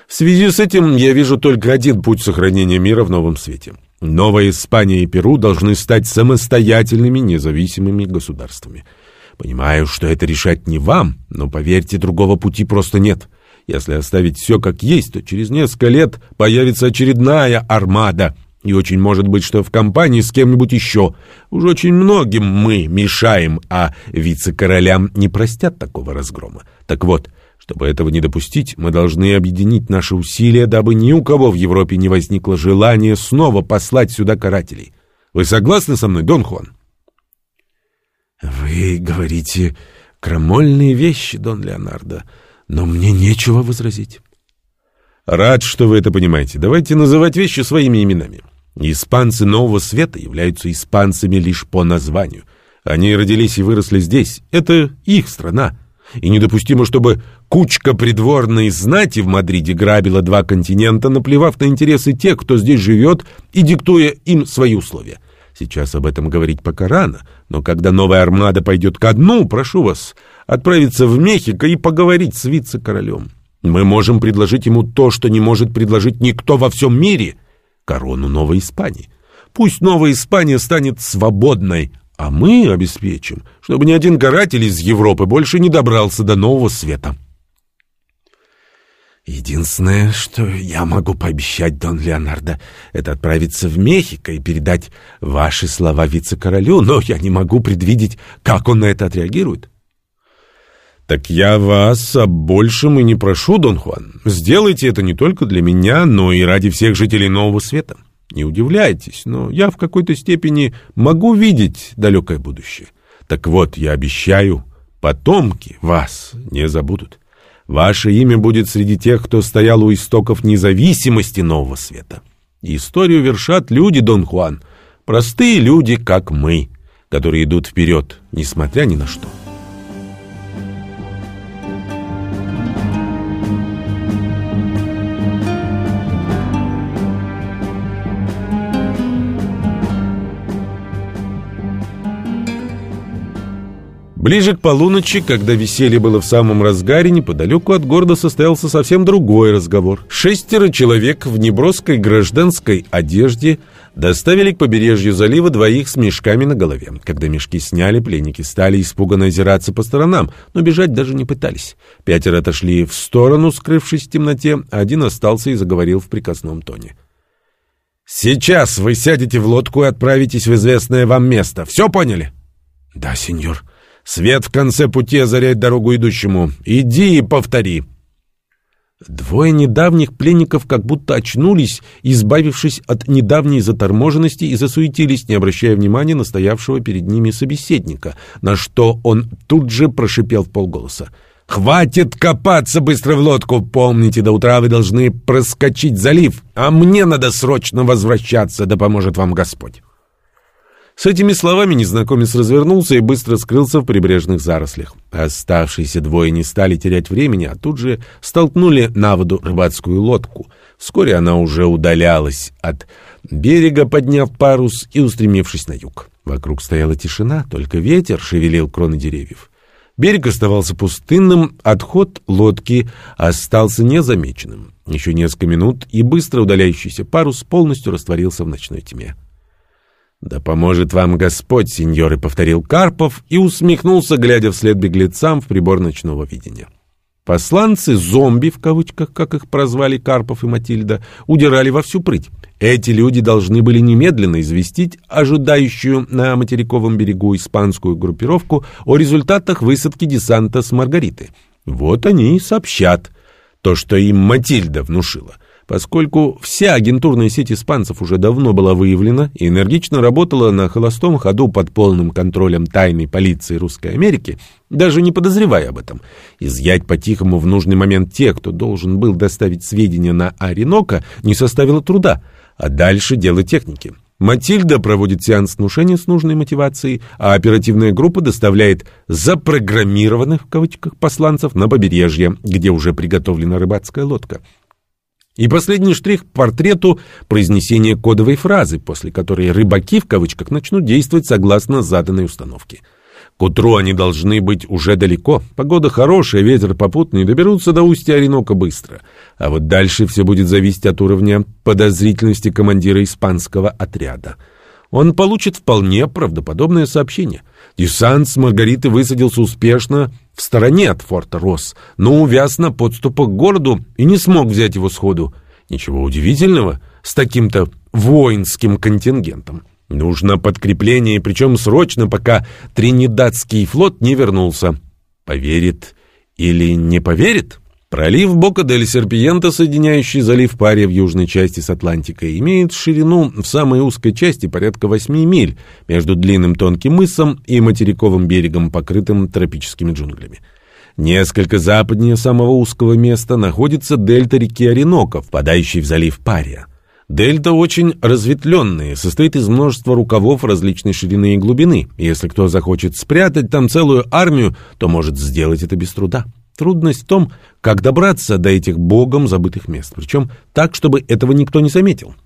В связи с этим я вижу только один путь сохранения мира в новом свете. Новая Испания и Перу должны стать самостоятельными независимыми государствами. Понимаю, что это решать не вам, но поверьте, другого пути просто нет. Если оставить все как есть, то через несколько лет появится очередная армада — и очень может быть, что в компании с кем-нибудь еще. Уж очень многим мы мешаем, а вице-королям не простят такого разгрома. Так вот, чтобы этого не допустить, мы должны объединить наши усилия, дабы ни у кого в Европе не возникло желания снова послать сюда карателей. Вы согласны со мной, Дон Хуан? Вы говорите крамольные вещи, Дон Леонардо, но мне нечего возразить. Рад, что вы это понимаете. Давайте называть вещи своими именами. Испанцы Нового Света являются испанцами лишь по названию. Они родились и выросли здесь. Это их страна. И недопустимо, чтобы кучка придворной знати в Мадриде грабила два континента, наплевав на интересы тех, кто здесь живет, и диктуя им свои условия. Сейчас об этом говорить пока рано, но когда новая армада пойдет ко дну, прошу вас отправиться в Мехико и поговорить с вице-королем. Мы можем предложить ему то, что не может предложить никто во всем мире — корону Новой Испании. Пусть Новая Испания станет свободной, а мы обеспечим, чтобы ни один каратель из Европы больше не добрался до Нового Света. Единственное, что я могу пообещать, Дон Леонардо, это отправиться в Мехико и передать ваши слова вице-королю, но я не могу предвидеть, как он на это отреагирует. Так я вас о большем и не прошу, Дон Хуан. Сделайте это не только для меня, но и ради всех жителей Нового Света. Не удивляйтесь, но я в какой-то степени могу видеть далекое будущее. Так вот, я обещаю, потомки вас не забудут. Ваше имя будет среди тех, кто стоял у истоков независимости Нового Света. историю вершат люди, Дон Хуан, простые люди, как мы, которые идут вперед, несмотря ни на что. Ближе к полуночи, когда веселье было в самом разгаре, неподалеку от города состоялся совсем другой разговор. Шестеро человек в неброской гражданской одежде доставили к побережью залива двоих с мешками на голове. Когда мешки сняли, пленники стали испуганно озираться по сторонам, но бежать даже не пытались. Пятеро отошли в сторону, скрывшись в темноте, а один остался и заговорил в приказном тоне. «Сейчас вы сядете в лодку и отправитесь в известное вам место. Все поняли?» «Да, сеньор». Свет в конце пути озаряет дорогу идущему. Иди и повтори. Двое недавних пленников как будто очнулись, избавившись от недавней заторможенности и засуетились, не обращая внимания на стоявшего перед ними собеседника, на что он тут же прошипел в полголоса. «Хватит копаться быстро в лодку! Помните, до утра вы должны проскочить залив, а мне надо срочно возвращаться, да поможет вам Господь!» С этими словами незнакомец развернулся и быстро скрылся в прибрежных зарослях. Оставшиеся двое не стали терять времени, а тут же столкнули на воду рыбацкую лодку. Вскоре она уже удалялась от берега, подняв парус и устремившись на юг. Вокруг стояла тишина, только ветер шевелил кроны деревьев. Берег оставался пустынным, отход лодки остался незамеченным. Еще несколько минут, и быстро удаляющийся парус полностью растворился в ночной тьме. «Да поможет вам Господь, сеньоры», — повторил Карпов и усмехнулся, глядя вслед беглецам в прибор ночного видения. Посланцы «зомби», в кавычках, как их прозвали Карпов и Матильда, удирали во всю прыть. Эти люди должны были немедленно известить ожидающую на материковом берегу испанскую группировку о результатах высадки десанта с Маргариты. Вот они и сообщат то, что им Матильда внушила — Поскольку вся агентурная сеть испанцев уже давно была выявлена и энергично работала на холостом ходу под полным контролем тайной полиции Русской Америки, даже не подозревая об этом, изъять по-тихому в нужный момент тех, кто должен был доставить сведения на Оренока, не составило труда, а дальше дело техники. Матильда проводит сеанс внушения с нужной мотивацией, а оперативная группа доставляет «запрограммированных» в кавычках посланцев на побережье, где уже приготовлена рыбацкая лодка. И последний штрих к портрету — произнесение кодовой фразы, после которой «рыбаки» в кавычках начнут действовать согласно заданной установке. К утру они должны быть уже далеко. Погода хорошая, ветер попутный, доберутся до устья Оренока быстро. А вот дальше все будет зависеть от уровня подозрительности командира испанского отряда. Он получит вполне правдоподобное сообщение. Десант с Маргариты высадился успешно в стороне от форта Росс, но увяз на подступах к городу и не смог взять его сходу. Ничего удивительного с таким-то воинским контингентом. Нужно подкрепление, причем срочно, пока Тринидадский флот не вернулся. Поверит или не поверит? Пролив Бока-дель-Серпиента, соединяющий залив Пария в южной части с Атлантикой, имеет ширину в самой узкой части порядка 8 миль между длинным тонким мысом и материковым берегом, покрытым тропическими джунглями. Несколько западнее самого узкого места находится дельта реки Оренока, впадающей в залив Пария. Дельта очень разветвленная, состоит из множества рукавов различной ширины и глубины. Если кто захочет спрятать там целую армию, то может сделать это без труда. Трудность в том, как добраться до этих богом забытых мест, причем так, чтобы этого никто не заметил.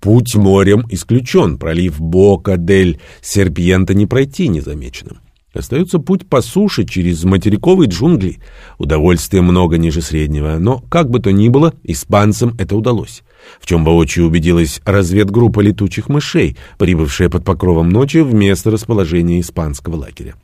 Путь морем исключен, пролив Бока-дель-Серпьента не пройти незамеченным. Остается путь по суше через материковые джунгли. Удовольствия много ниже среднего, но, как бы то ни было, испанцам это удалось. В чем воочию убедилась разведгруппа летучих мышей, прибывшая под покровом ночи в место расположения испанского лагеря.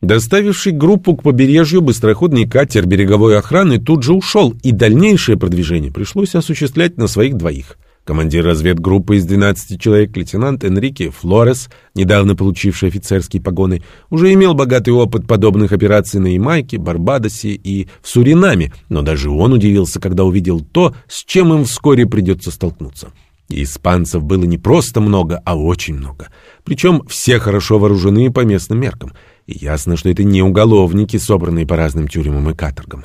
Доставивший группу к побережью быстроходный катер береговой охраны тут же ушел, и дальнейшее продвижение пришлось осуществлять на своих двоих. Командир разведгруппы из 12 человек, лейтенант Энрике Флорес, недавно получивший офицерские погоны, уже имел богатый опыт подобных операций на Ямайке, Барбадосе и в Суринаме, но даже он удивился, когда увидел то, с чем им вскоре придется столкнуться. испанцев было не просто много, а очень много. Причем все хорошо вооружены по местным меркам. И ясно, что это не уголовники, собранные по разным тюрьмам и каторгам.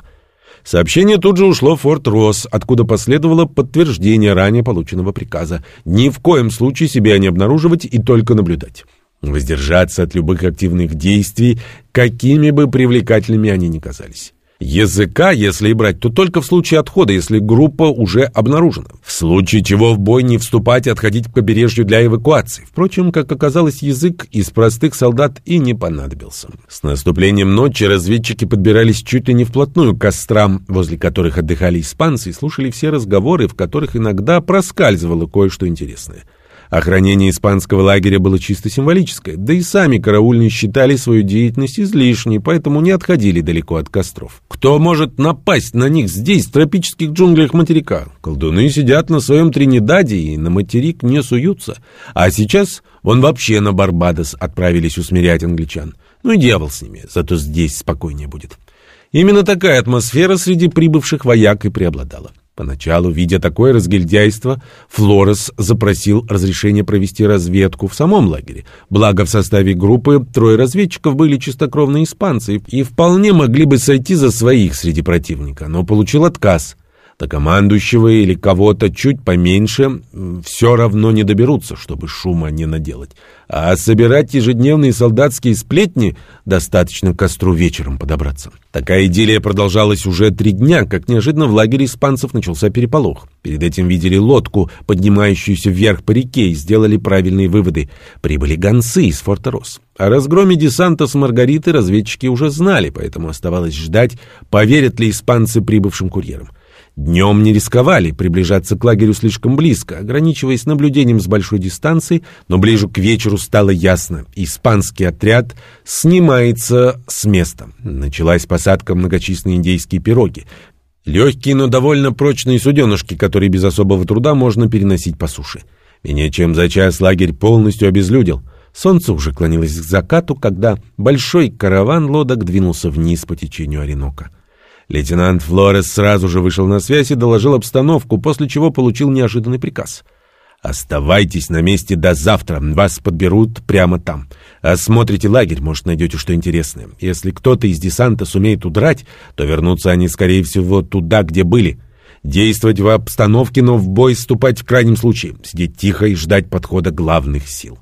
Сообщение тут же ушло в Форт Росс, откуда последовало подтверждение ранее полученного приказа ни в коем случае себя не обнаруживать и только наблюдать. Воздержаться от любых активных действий, какими бы привлекательными они ни казались. Языка, если и брать, то только в случае отхода, если группа уже обнаружена. В случае чего в бой не вступать и отходить к побережью для эвакуации. Впрочем, как оказалось, язык из простых солдат и не понадобился. С наступлением ночи разведчики подбирались чуть ли не вплотную к кострам, возле которых отдыхали испанцы, и слушали все разговоры, в которых иногда проскальзывало кое-что интересное. Охранение испанского лагеря было чисто символическое, да и сами караульные считали свою деятельность излишней, поэтому не отходили далеко от костров. Кто может напасть на них здесь, в тропических джунглях материка? Колдуны сидят на своем Тринидаде и на материк не суются. А сейчас вон вообще на Барбадос отправились усмирять англичан. Ну и дьявол с ними, зато здесь спокойнее будет. Именно такая атмосфера среди прибывших вояк и преобладала. Поначалу, видя такое разгильдяйство, Флорес запросил разрешение провести разведку в самом лагере. Благо, в составе группы трое разведчиков были чистокровные испанцы и вполне могли бы сойти за своих среди противника, но получил отказ. До командующего или кого-то чуть поменьше все равно не доберутся, чтобы шума не наделать. А собирать ежедневные солдатские сплетни достаточно к костру вечером подобраться. Такая идиллия продолжалась уже три дня, как неожиданно в лагере испанцев начался переполох. Перед этим видели лодку, поднимающуюся вверх по реке, и сделали правильные выводы. Прибыли гонцы из форта Рос. О разгроме десанта с Маргариты разведчики уже знали, поэтому оставалось ждать, поверят ли испанцы прибывшим курьерам. Днем не рисковали приближаться к лагерю слишком близко, ограничиваясь наблюдением с большой дистанции, но ближе к вечеру стало ясно — испанский отряд снимается с места. Началась посадка многочисленные индейские пироги. Легкие, но довольно прочные суденышки, которые без особого труда можно переносить по суше. Менее чем за час лагерь полностью обезлюдил. Солнце уже клонилось к закату, когда большой караван лодок двинулся вниз по течению Оренока. Лейтенант Флорес сразу же вышел на связь и доложил обстановку, после чего получил неожиданный приказ. «Оставайтесь на месте до завтра, вас подберут прямо там. Осмотрите лагерь, может, найдете что интересное. Если кто-то из десанта сумеет удрать, то вернутся они, скорее всего, туда, где были. Действовать в обстановке, но в бой вступать в крайнем случае. Сидеть тихо и ждать подхода главных сил».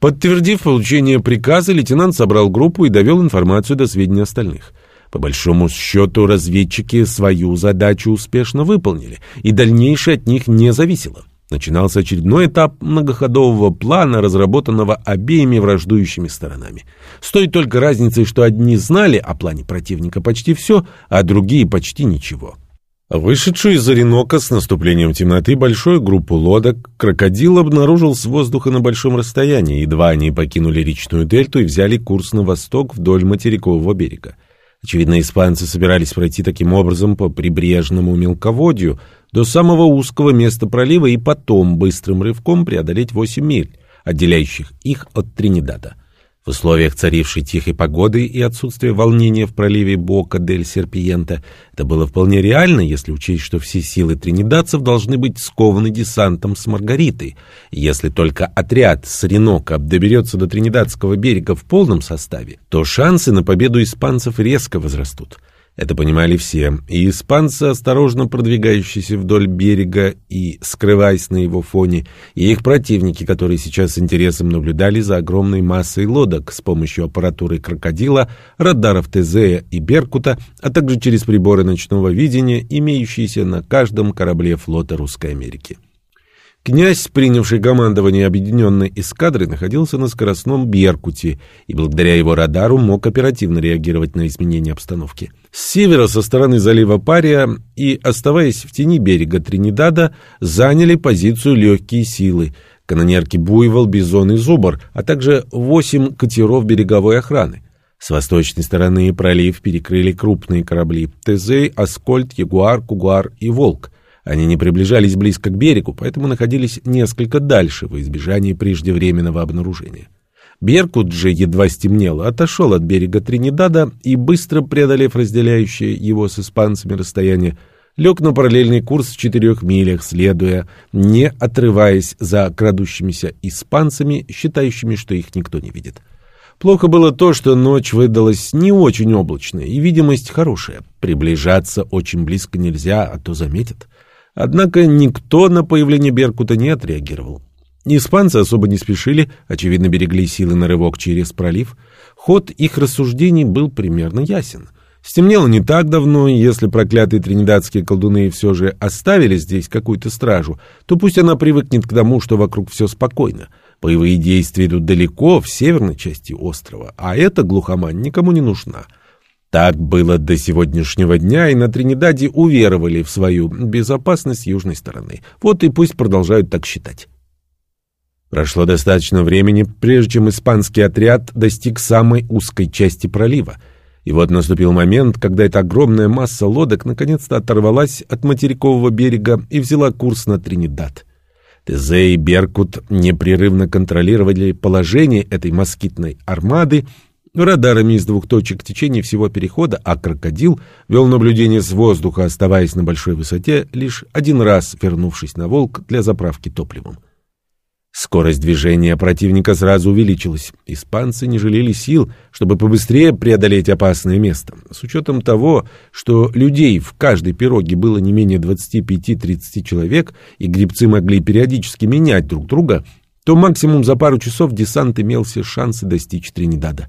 Подтвердив получение приказа, лейтенант собрал группу и довел информацию до сведения остальных – по большому счету, разведчики свою задачу успешно выполнили, и дальнейшее от них не зависело. Начинался очередной этап многоходового плана, разработанного обеими враждующими сторонами. С той только разницей, что одни знали о плане противника почти все, а другие почти ничего. Вышедшую из Оренока с наступлением темноты большую группу лодок, крокодил обнаружил с воздуха на большом расстоянии. Едва они покинули речную дельту и взяли курс на восток вдоль материкового берега. Очевидно, испанцы собирались пройти таким образом по прибрежному мелководью до самого узкого места пролива и потом быстрым рывком преодолеть 8 миль, отделяющих их от Тринидада. В условиях царившей тихой погоды и отсутствия волнения в проливе Бока-дель-Серпиента это было вполне реально, если учесть, что все силы тринидадцев должны быть скованы десантом с Маргаритой. Если только отряд с Ренока доберется до Тринидадского берега в полном составе, то шансы на победу испанцев резко возрастут. Это понимали все, и испанцы, осторожно продвигающиеся вдоль берега и скрываясь на его фоне, и их противники, которые сейчас с интересом наблюдали за огромной массой лодок с помощью аппаратуры крокодила, радаров ТЗ и Беркута, а также через приборы ночного видения, имеющиеся на каждом корабле флота Русской Америки. Князь, принявший командование объединенной эскадры, находился на скоростном Беркуте и благодаря его радару мог оперативно реагировать на изменения обстановки. С севера со стороны залива Пария и, оставаясь в тени берега Тринидада, заняли позицию легкие силы, канонерки «Буйвол», «Бизон» и «Зубр», а также восемь катеров береговой охраны. С восточной стороны пролив перекрыли крупные корабли «Тезей», «Аскольд», «Ягуар», «Кугуар» и «Волк». Они не приближались близко к берегу, поэтому находились несколько дальше во избежании преждевременного обнаружения. Беркут же едва стемнело, отошел от берега Тринидада и, быстро преодолев разделяющее его с испанцами расстояние, лег на параллельный курс в четырех милях, следуя, не отрываясь за крадущимися испанцами, считающими, что их никто не видит. Плохо было то, что ночь выдалась не очень облачная и видимость хорошая. Приближаться очень близко нельзя, а то заметят. Однако никто на появление Беркута не отреагировал. Испанцы особо не спешили, очевидно, берегли силы на рывок через пролив. Ход их рассуждений был примерно ясен. Стемнело не так давно, и если проклятые тринидадские колдуны все же оставили здесь какую-то стражу, то пусть она привыкнет к тому, что вокруг все спокойно. Боевые действия идут далеко, в северной части острова, а эта глухомань никому не нужна. Так было до сегодняшнего дня, и на Тринидаде уверовали в свою безопасность южной стороны. Вот и пусть продолжают так считать. Прошло достаточно времени, прежде чем испанский отряд достиг самой узкой части пролива. И вот наступил момент, когда эта огромная масса лодок наконец-то оторвалась от материкового берега и взяла курс на Тринидад. Тезе и Беркут непрерывно контролировали положение этой москитной армады, радарами из двух точек течение всего перехода, а крокодил вел наблюдение с воздуха, оставаясь на большой высоте, лишь один раз вернувшись на «Волк» для заправки топливом. Скорость движения противника сразу увеличилась. Испанцы не жалели сил, чтобы побыстрее преодолеть опасное место. С учетом того, что людей в каждой пироге было не менее 25-30 человек, и грибцы могли периодически менять друг друга, то максимум за пару часов десант имел все шансы достичь Тринидада.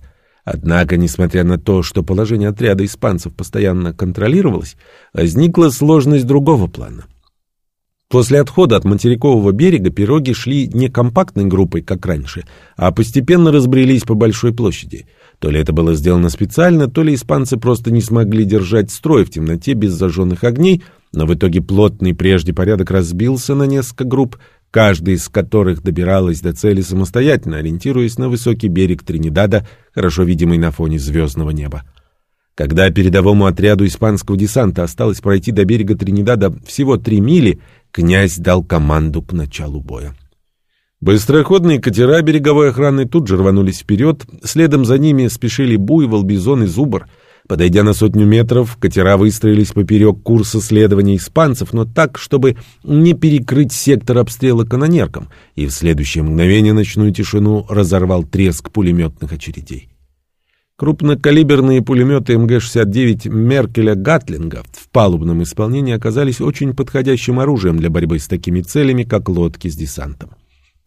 Однако, несмотря на то, что положение отряда испанцев постоянно контролировалось, возникла сложность другого плана. После отхода от материкового берега пироги шли не компактной группой, как раньше, а постепенно разбрелись по большой площади. То ли это было сделано специально, то ли испанцы просто не смогли держать строй в темноте без зажженных огней, но в итоге плотный прежде порядок разбился на несколько групп, каждая из которых добиралась до цели самостоятельно, ориентируясь на высокий берег Тринидада, хорошо видимый на фоне звездного неба. Когда передовому отряду испанского десанта осталось пройти до берега Тринидада всего три мили, князь дал команду к началу боя. Быстроходные катера береговой охраны тут же рванулись вперед, следом за ними спешили буйвол, бизон и зубр — Подойдя на сотню метров, катера выстроились поперек курса следования испанцев, но так, чтобы не перекрыть сектор обстрела канонеркам, и в следующее мгновение ночную тишину разорвал треск пулеметных очередей. Крупнокалиберные пулеметы МГ-69 Меркеля Гатлинга в палубном исполнении оказались очень подходящим оружием для борьбы с такими целями, как лодки с десантом.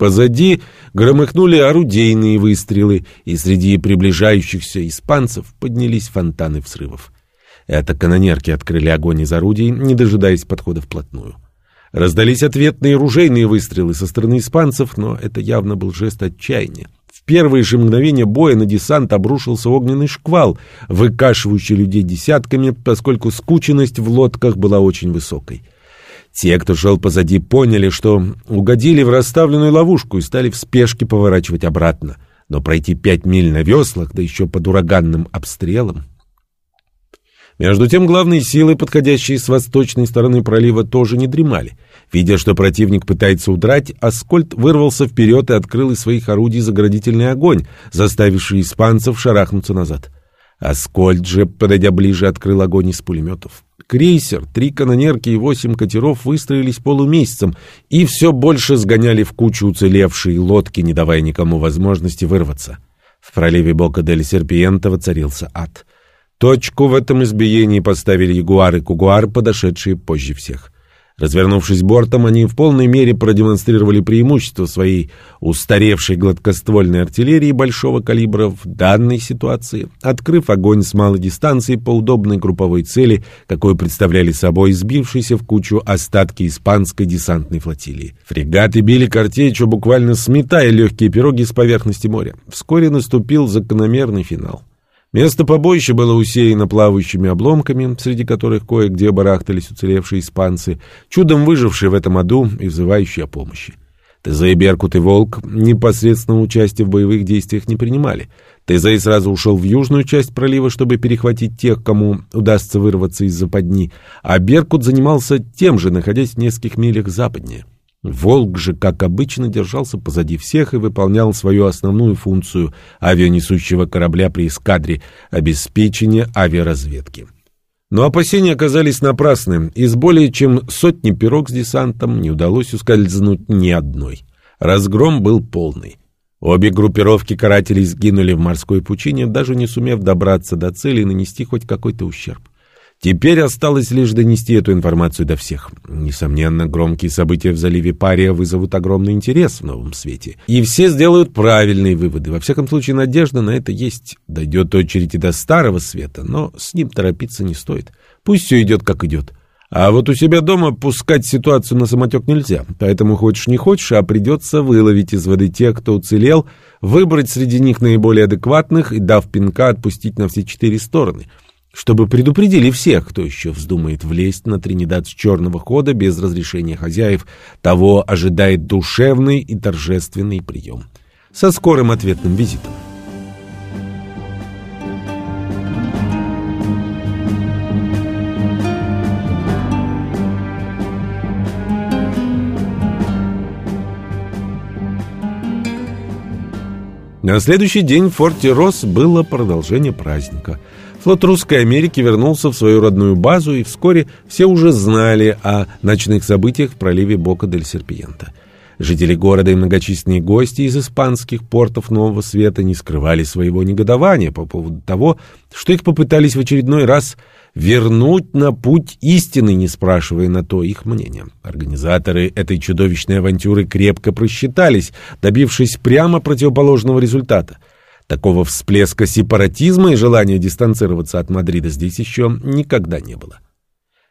Позади громыхнули орудийные выстрелы, и среди приближающихся испанцев поднялись фонтаны взрывов. Это канонерки открыли огонь из орудий, не дожидаясь подхода вплотную. Раздались ответные ружейные выстрелы со стороны испанцев, но это явно был жест отчаяния. В первые же мгновения боя на десант обрушился огненный шквал, выкашивающий людей десятками, поскольку скученность в лодках была очень высокой. Те, кто шел позади, поняли, что угодили в расставленную ловушку и стали в спешке поворачивать обратно. Но пройти пять миль на веслах, да еще под ураганным обстрелом... Между тем главные силы, подходящие с восточной стороны пролива, тоже не дремали. Видя, что противник пытается удрать, Аскольд вырвался вперед и открыл из своих орудий заградительный огонь, заставивший испанцев шарахнуться назад. Аскольд же, подойдя ближе, открыл огонь из пулеметов. Крейсер, три канонерки и восемь катеров выстроились полумесяцем и все больше сгоняли в кучу уцелевшие лодки, не давая никому возможности вырваться. В проливе Бока дель Серпиента воцарился ад. Точку в этом избиении поставили ягуар и кугуар, подошедшие позже всех. Развернувшись бортом, они в полной мере продемонстрировали преимущество своей устаревшей гладкоствольной артиллерии большого калибра в данной ситуации, открыв огонь с малой дистанции по удобной групповой цели, какой представляли собой сбившиеся в кучу остатки испанской десантной флотилии. Фрегаты били картечью, буквально сметая легкие пироги с поверхности моря. Вскоре наступил закономерный финал. Место побоища было усеяно плавающими обломками, среди которых кое-где барахтались уцелевшие испанцы, чудом выжившие в этом аду и взывающие о помощи. Тезей, Беркут и Волк непосредственного участия в боевых действиях не принимали. Тезей сразу ушел в южную часть пролива, чтобы перехватить тех, кому удастся вырваться из западни, а Беркут занимался тем же, находясь в нескольких милях западнее. Волк же, как обычно, держался позади всех и выполнял свою основную функцию авианесущего корабля при эскадре – обеспечение авиаразведки. Но опасения оказались напрасны. Из более чем сотни пирог с десантом не удалось ускользнуть ни одной. Разгром был полный. Обе группировки карателей сгинули в морской пучине, даже не сумев добраться до цели и нанести хоть какой-то ущерб. Теперь осталось лишь донести эту информацию до всех. Несомненно, громкие события в заливе Пария вызовут огромный интерес в новом свете. И все сделают правильные выводы. Во всяком случае, надежда на это есть. Дойдет очередь и до старого света, но с ним торопиться не стоит. Пусть все идет, как идет. А вот у себя дома пускать ситуацию на самотек нельзя. Поэтому хочешь не хочешь, а придется выловить из воды тех, кто уцелел, выбрать среди них наиболее адекватных и, дав пинка, отпустить на все четыре стороны — чтобы предупредили всех, кто еще вздумает влезть на Тринидад с черного хода без разрешения хозяев, того ожидает душевный и торжественный прием. Со скорым ответным визитом. На следующий день в форте Росс было продолжение праздника – Флот Русской Америки вернулся в свою родную базу, и вскоре все уже знали о ночных событиях в проливе Бока-дель-Серпиента. Жители города и многочисленные гости из испанских портов Нового Света не скрывали своего негодования по поводу того, что их попытались в очередной раз вернуть на путь истины, не спрашивая на то их мнения. Организаторы этой чудовищной авантюры крепко просчитались, добившись прямо противоположного результата – Такого всплеска сепаратизма и желания дистанцироваться от Мадрида здесь еще никогда не было.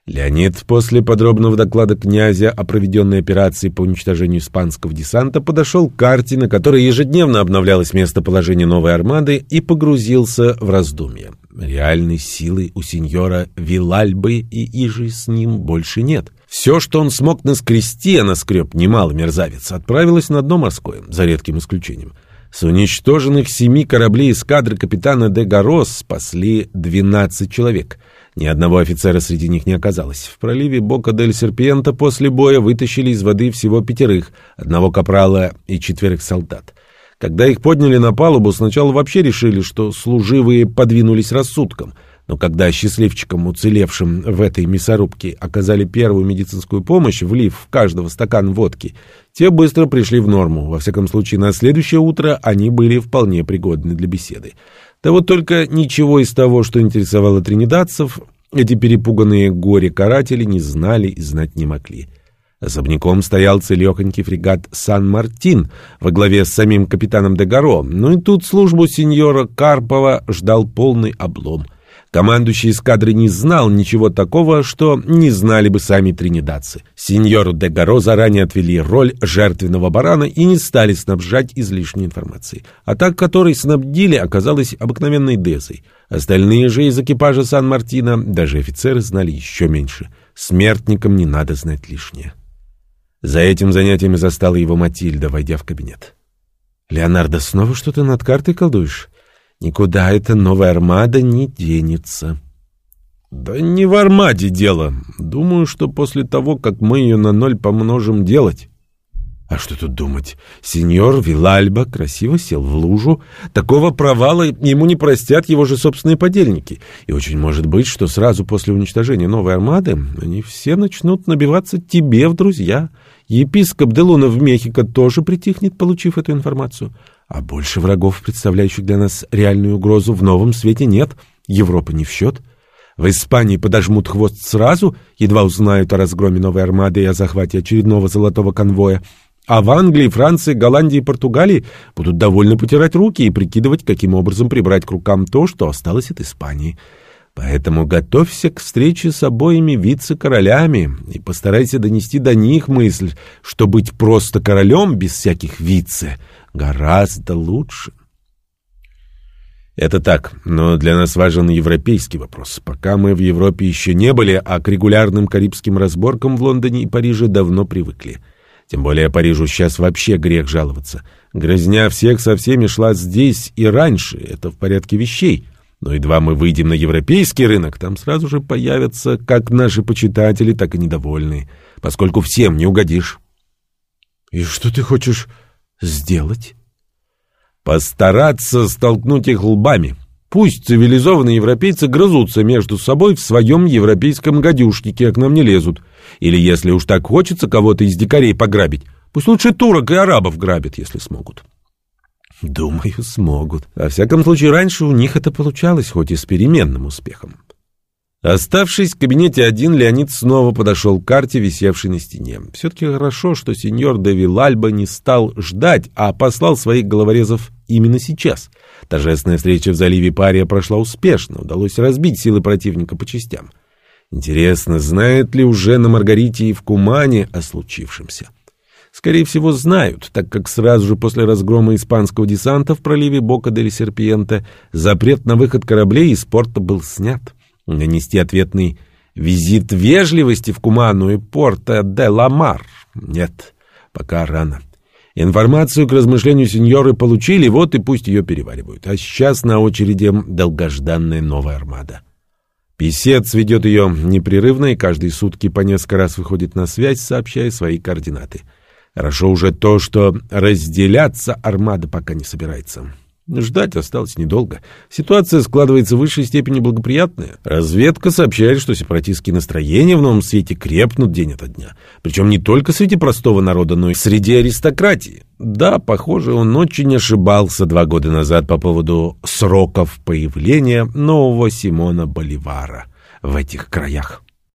Леонид после подробного доклада князя о проведенной операции по уничтожению испанского десанта подошел к карте, на которой ежедневно обновлялось местоположение новой армады, и погрузился в раздумья. Реальной силы у сеньора Вилальбы и Ижи с ним больше нет. Все, что он смог наскрести, а наскреб немало мерзавец, отправилось на дно морское, за редким исключением — с уничтоженных семи кораблей эскадры капитана де Гарос спасли 12 человек. Ни одного офицера среди них не оказалось. В проливе Бока-дель-Серпиента после боя вытащили из воды всего пятерых, одного капрала и четверых солдат. Когда их подняли на палубу, сначала вообще решили, что служивые подвинулись рассудком — но когда счастливчикам, уцелевшим в этой мясорубке, оказали первую медицинскую помощь, влив в каждого стакан водки, те быстро пришли в норму. Во всяком случае, на следующее утро они были вполне пригодны для беседы. Да вот только ничего из того, что интересовало тринидадцев, эти перепуганные горе-каратели не знали и знать не могли. Особняком стоял целехонький фрегат «Сан-Мартин» во главе с самим капитаном Дегаро, ну и тут службу сеньора Карпова ждал полный облом — Командующий эскадрой не знал ничего такого, что не знали бы сами тринидадцы. Сеньору де Гаро заранее отвели роль жертвенного барана и не стали снабжать излишней информацией. А так, которой снабдили, оказалась обыкновенной Дезой. Остальные же из экипажа Сан-Мартина, даже офицеры, знали еще меньше. Смертникам не надо знать лишнее. За этим занятием застала его Матильда, войдя в кабинет. «Леонардо, снова что-то над картой колдуешь?» Никуда эта новая армада не денется. Да не в армаде дело. Думаю, что после того, как мы ее на ноль помножим делать. А что тут думать? Сеньор Вилальба красиво сел в лужу. Такого провала ему не простят его же собственные подельники. И очень может быть, что сразу после уничтожения новой армады они все начнут набиваться тебе в друзья. Епископ Делуна в Мехико тоже притихнет, получив эту информацию. А больше врагов, представляющих для нас реальную угрозу, в новом свете нет. Европа не в счет. В Испании подожмут хвост сразу, едва узнают о разгроме новой армады и о захвате очередного золотого конвоя. А в Англии, Франции, Голландии и Португалии будут довольно потирать руки и прикидывать, каким образом прибрать к рукам то, что осталось от Испании. Поэтому готовься к встрече с обоими вице-королями и постарайся донести до них мысль, что быть просто королем без всяких вице гораздо лучше. Это так, но для нас важен европейский вопрос. Пока мы в Европе еще не были, а к регулярным карибским разборкам в Лондоне и Париже давно привыкли. Тем более Парижу сейчас вообще грех жаловаться. Грызня всех со всеми шла здесь и раньше, это в порядке вещей. Но едва мы выйдем на европейский рынок, там сразу же появятся как наши почитатели, так и недовольные, поскольку всем не угодишь. И что ты хочешь сделать? Постараться столкнуть их лбами. Пусть цивилизованные европейцы грызутся между собой в своем европейском гадюшнике, а к нам не лезут. Или если уж так хочется кого-то из дикарей пограбить, пусть лучше турок и арабов грабят, если смогут. Думаю, смогут. Во всяком случае, раньше у них это получалось, хоть и с переменным успехом. Оставшись в кабинете один, Леонид снова подошел к карте, висевшей на стене. Все-таки хорошо, что сеньор де Вилальба не стал ждать, а послал своих головорезов именно сейчас. Торжественная встреча в заливе Пария прошла успешно, удалось разбить силы противника по частям. Интересно, знает ли уже на Маргарите и в Кумане о случившемся? Скорее всего, знают, так как сразу же после разгрома испанского десанта в проливе Бока-дель-Серпиенте запрет на выход кораблей из порта был снят. Нанести ответный визит вежливости в Куману и Порта-де-Ла-Мар? Нет, пока рано. Информацию к размышлению сеньоры получили, вот и пусть ее переваривают. А сейчас на очереди долгожданная новая армада. Песец ведет ее непрерывно и каждые сутки по несколько раз выходит на связь, сообщая свои координаты. Хорошо уже то, что разделяться армада пока не собирается. Ждать осталось недолго. Ситуация складывается в высшей степени благоприятная. Разведка сообщает, что сепаратистские настроения в новом свете крепнут день ото дня. Причем не только среди простого народа, но и среди аристократии. Да, похоже, он очень ошибался два года назад по поводу сроков появления нового Симона Боливара в этих краях.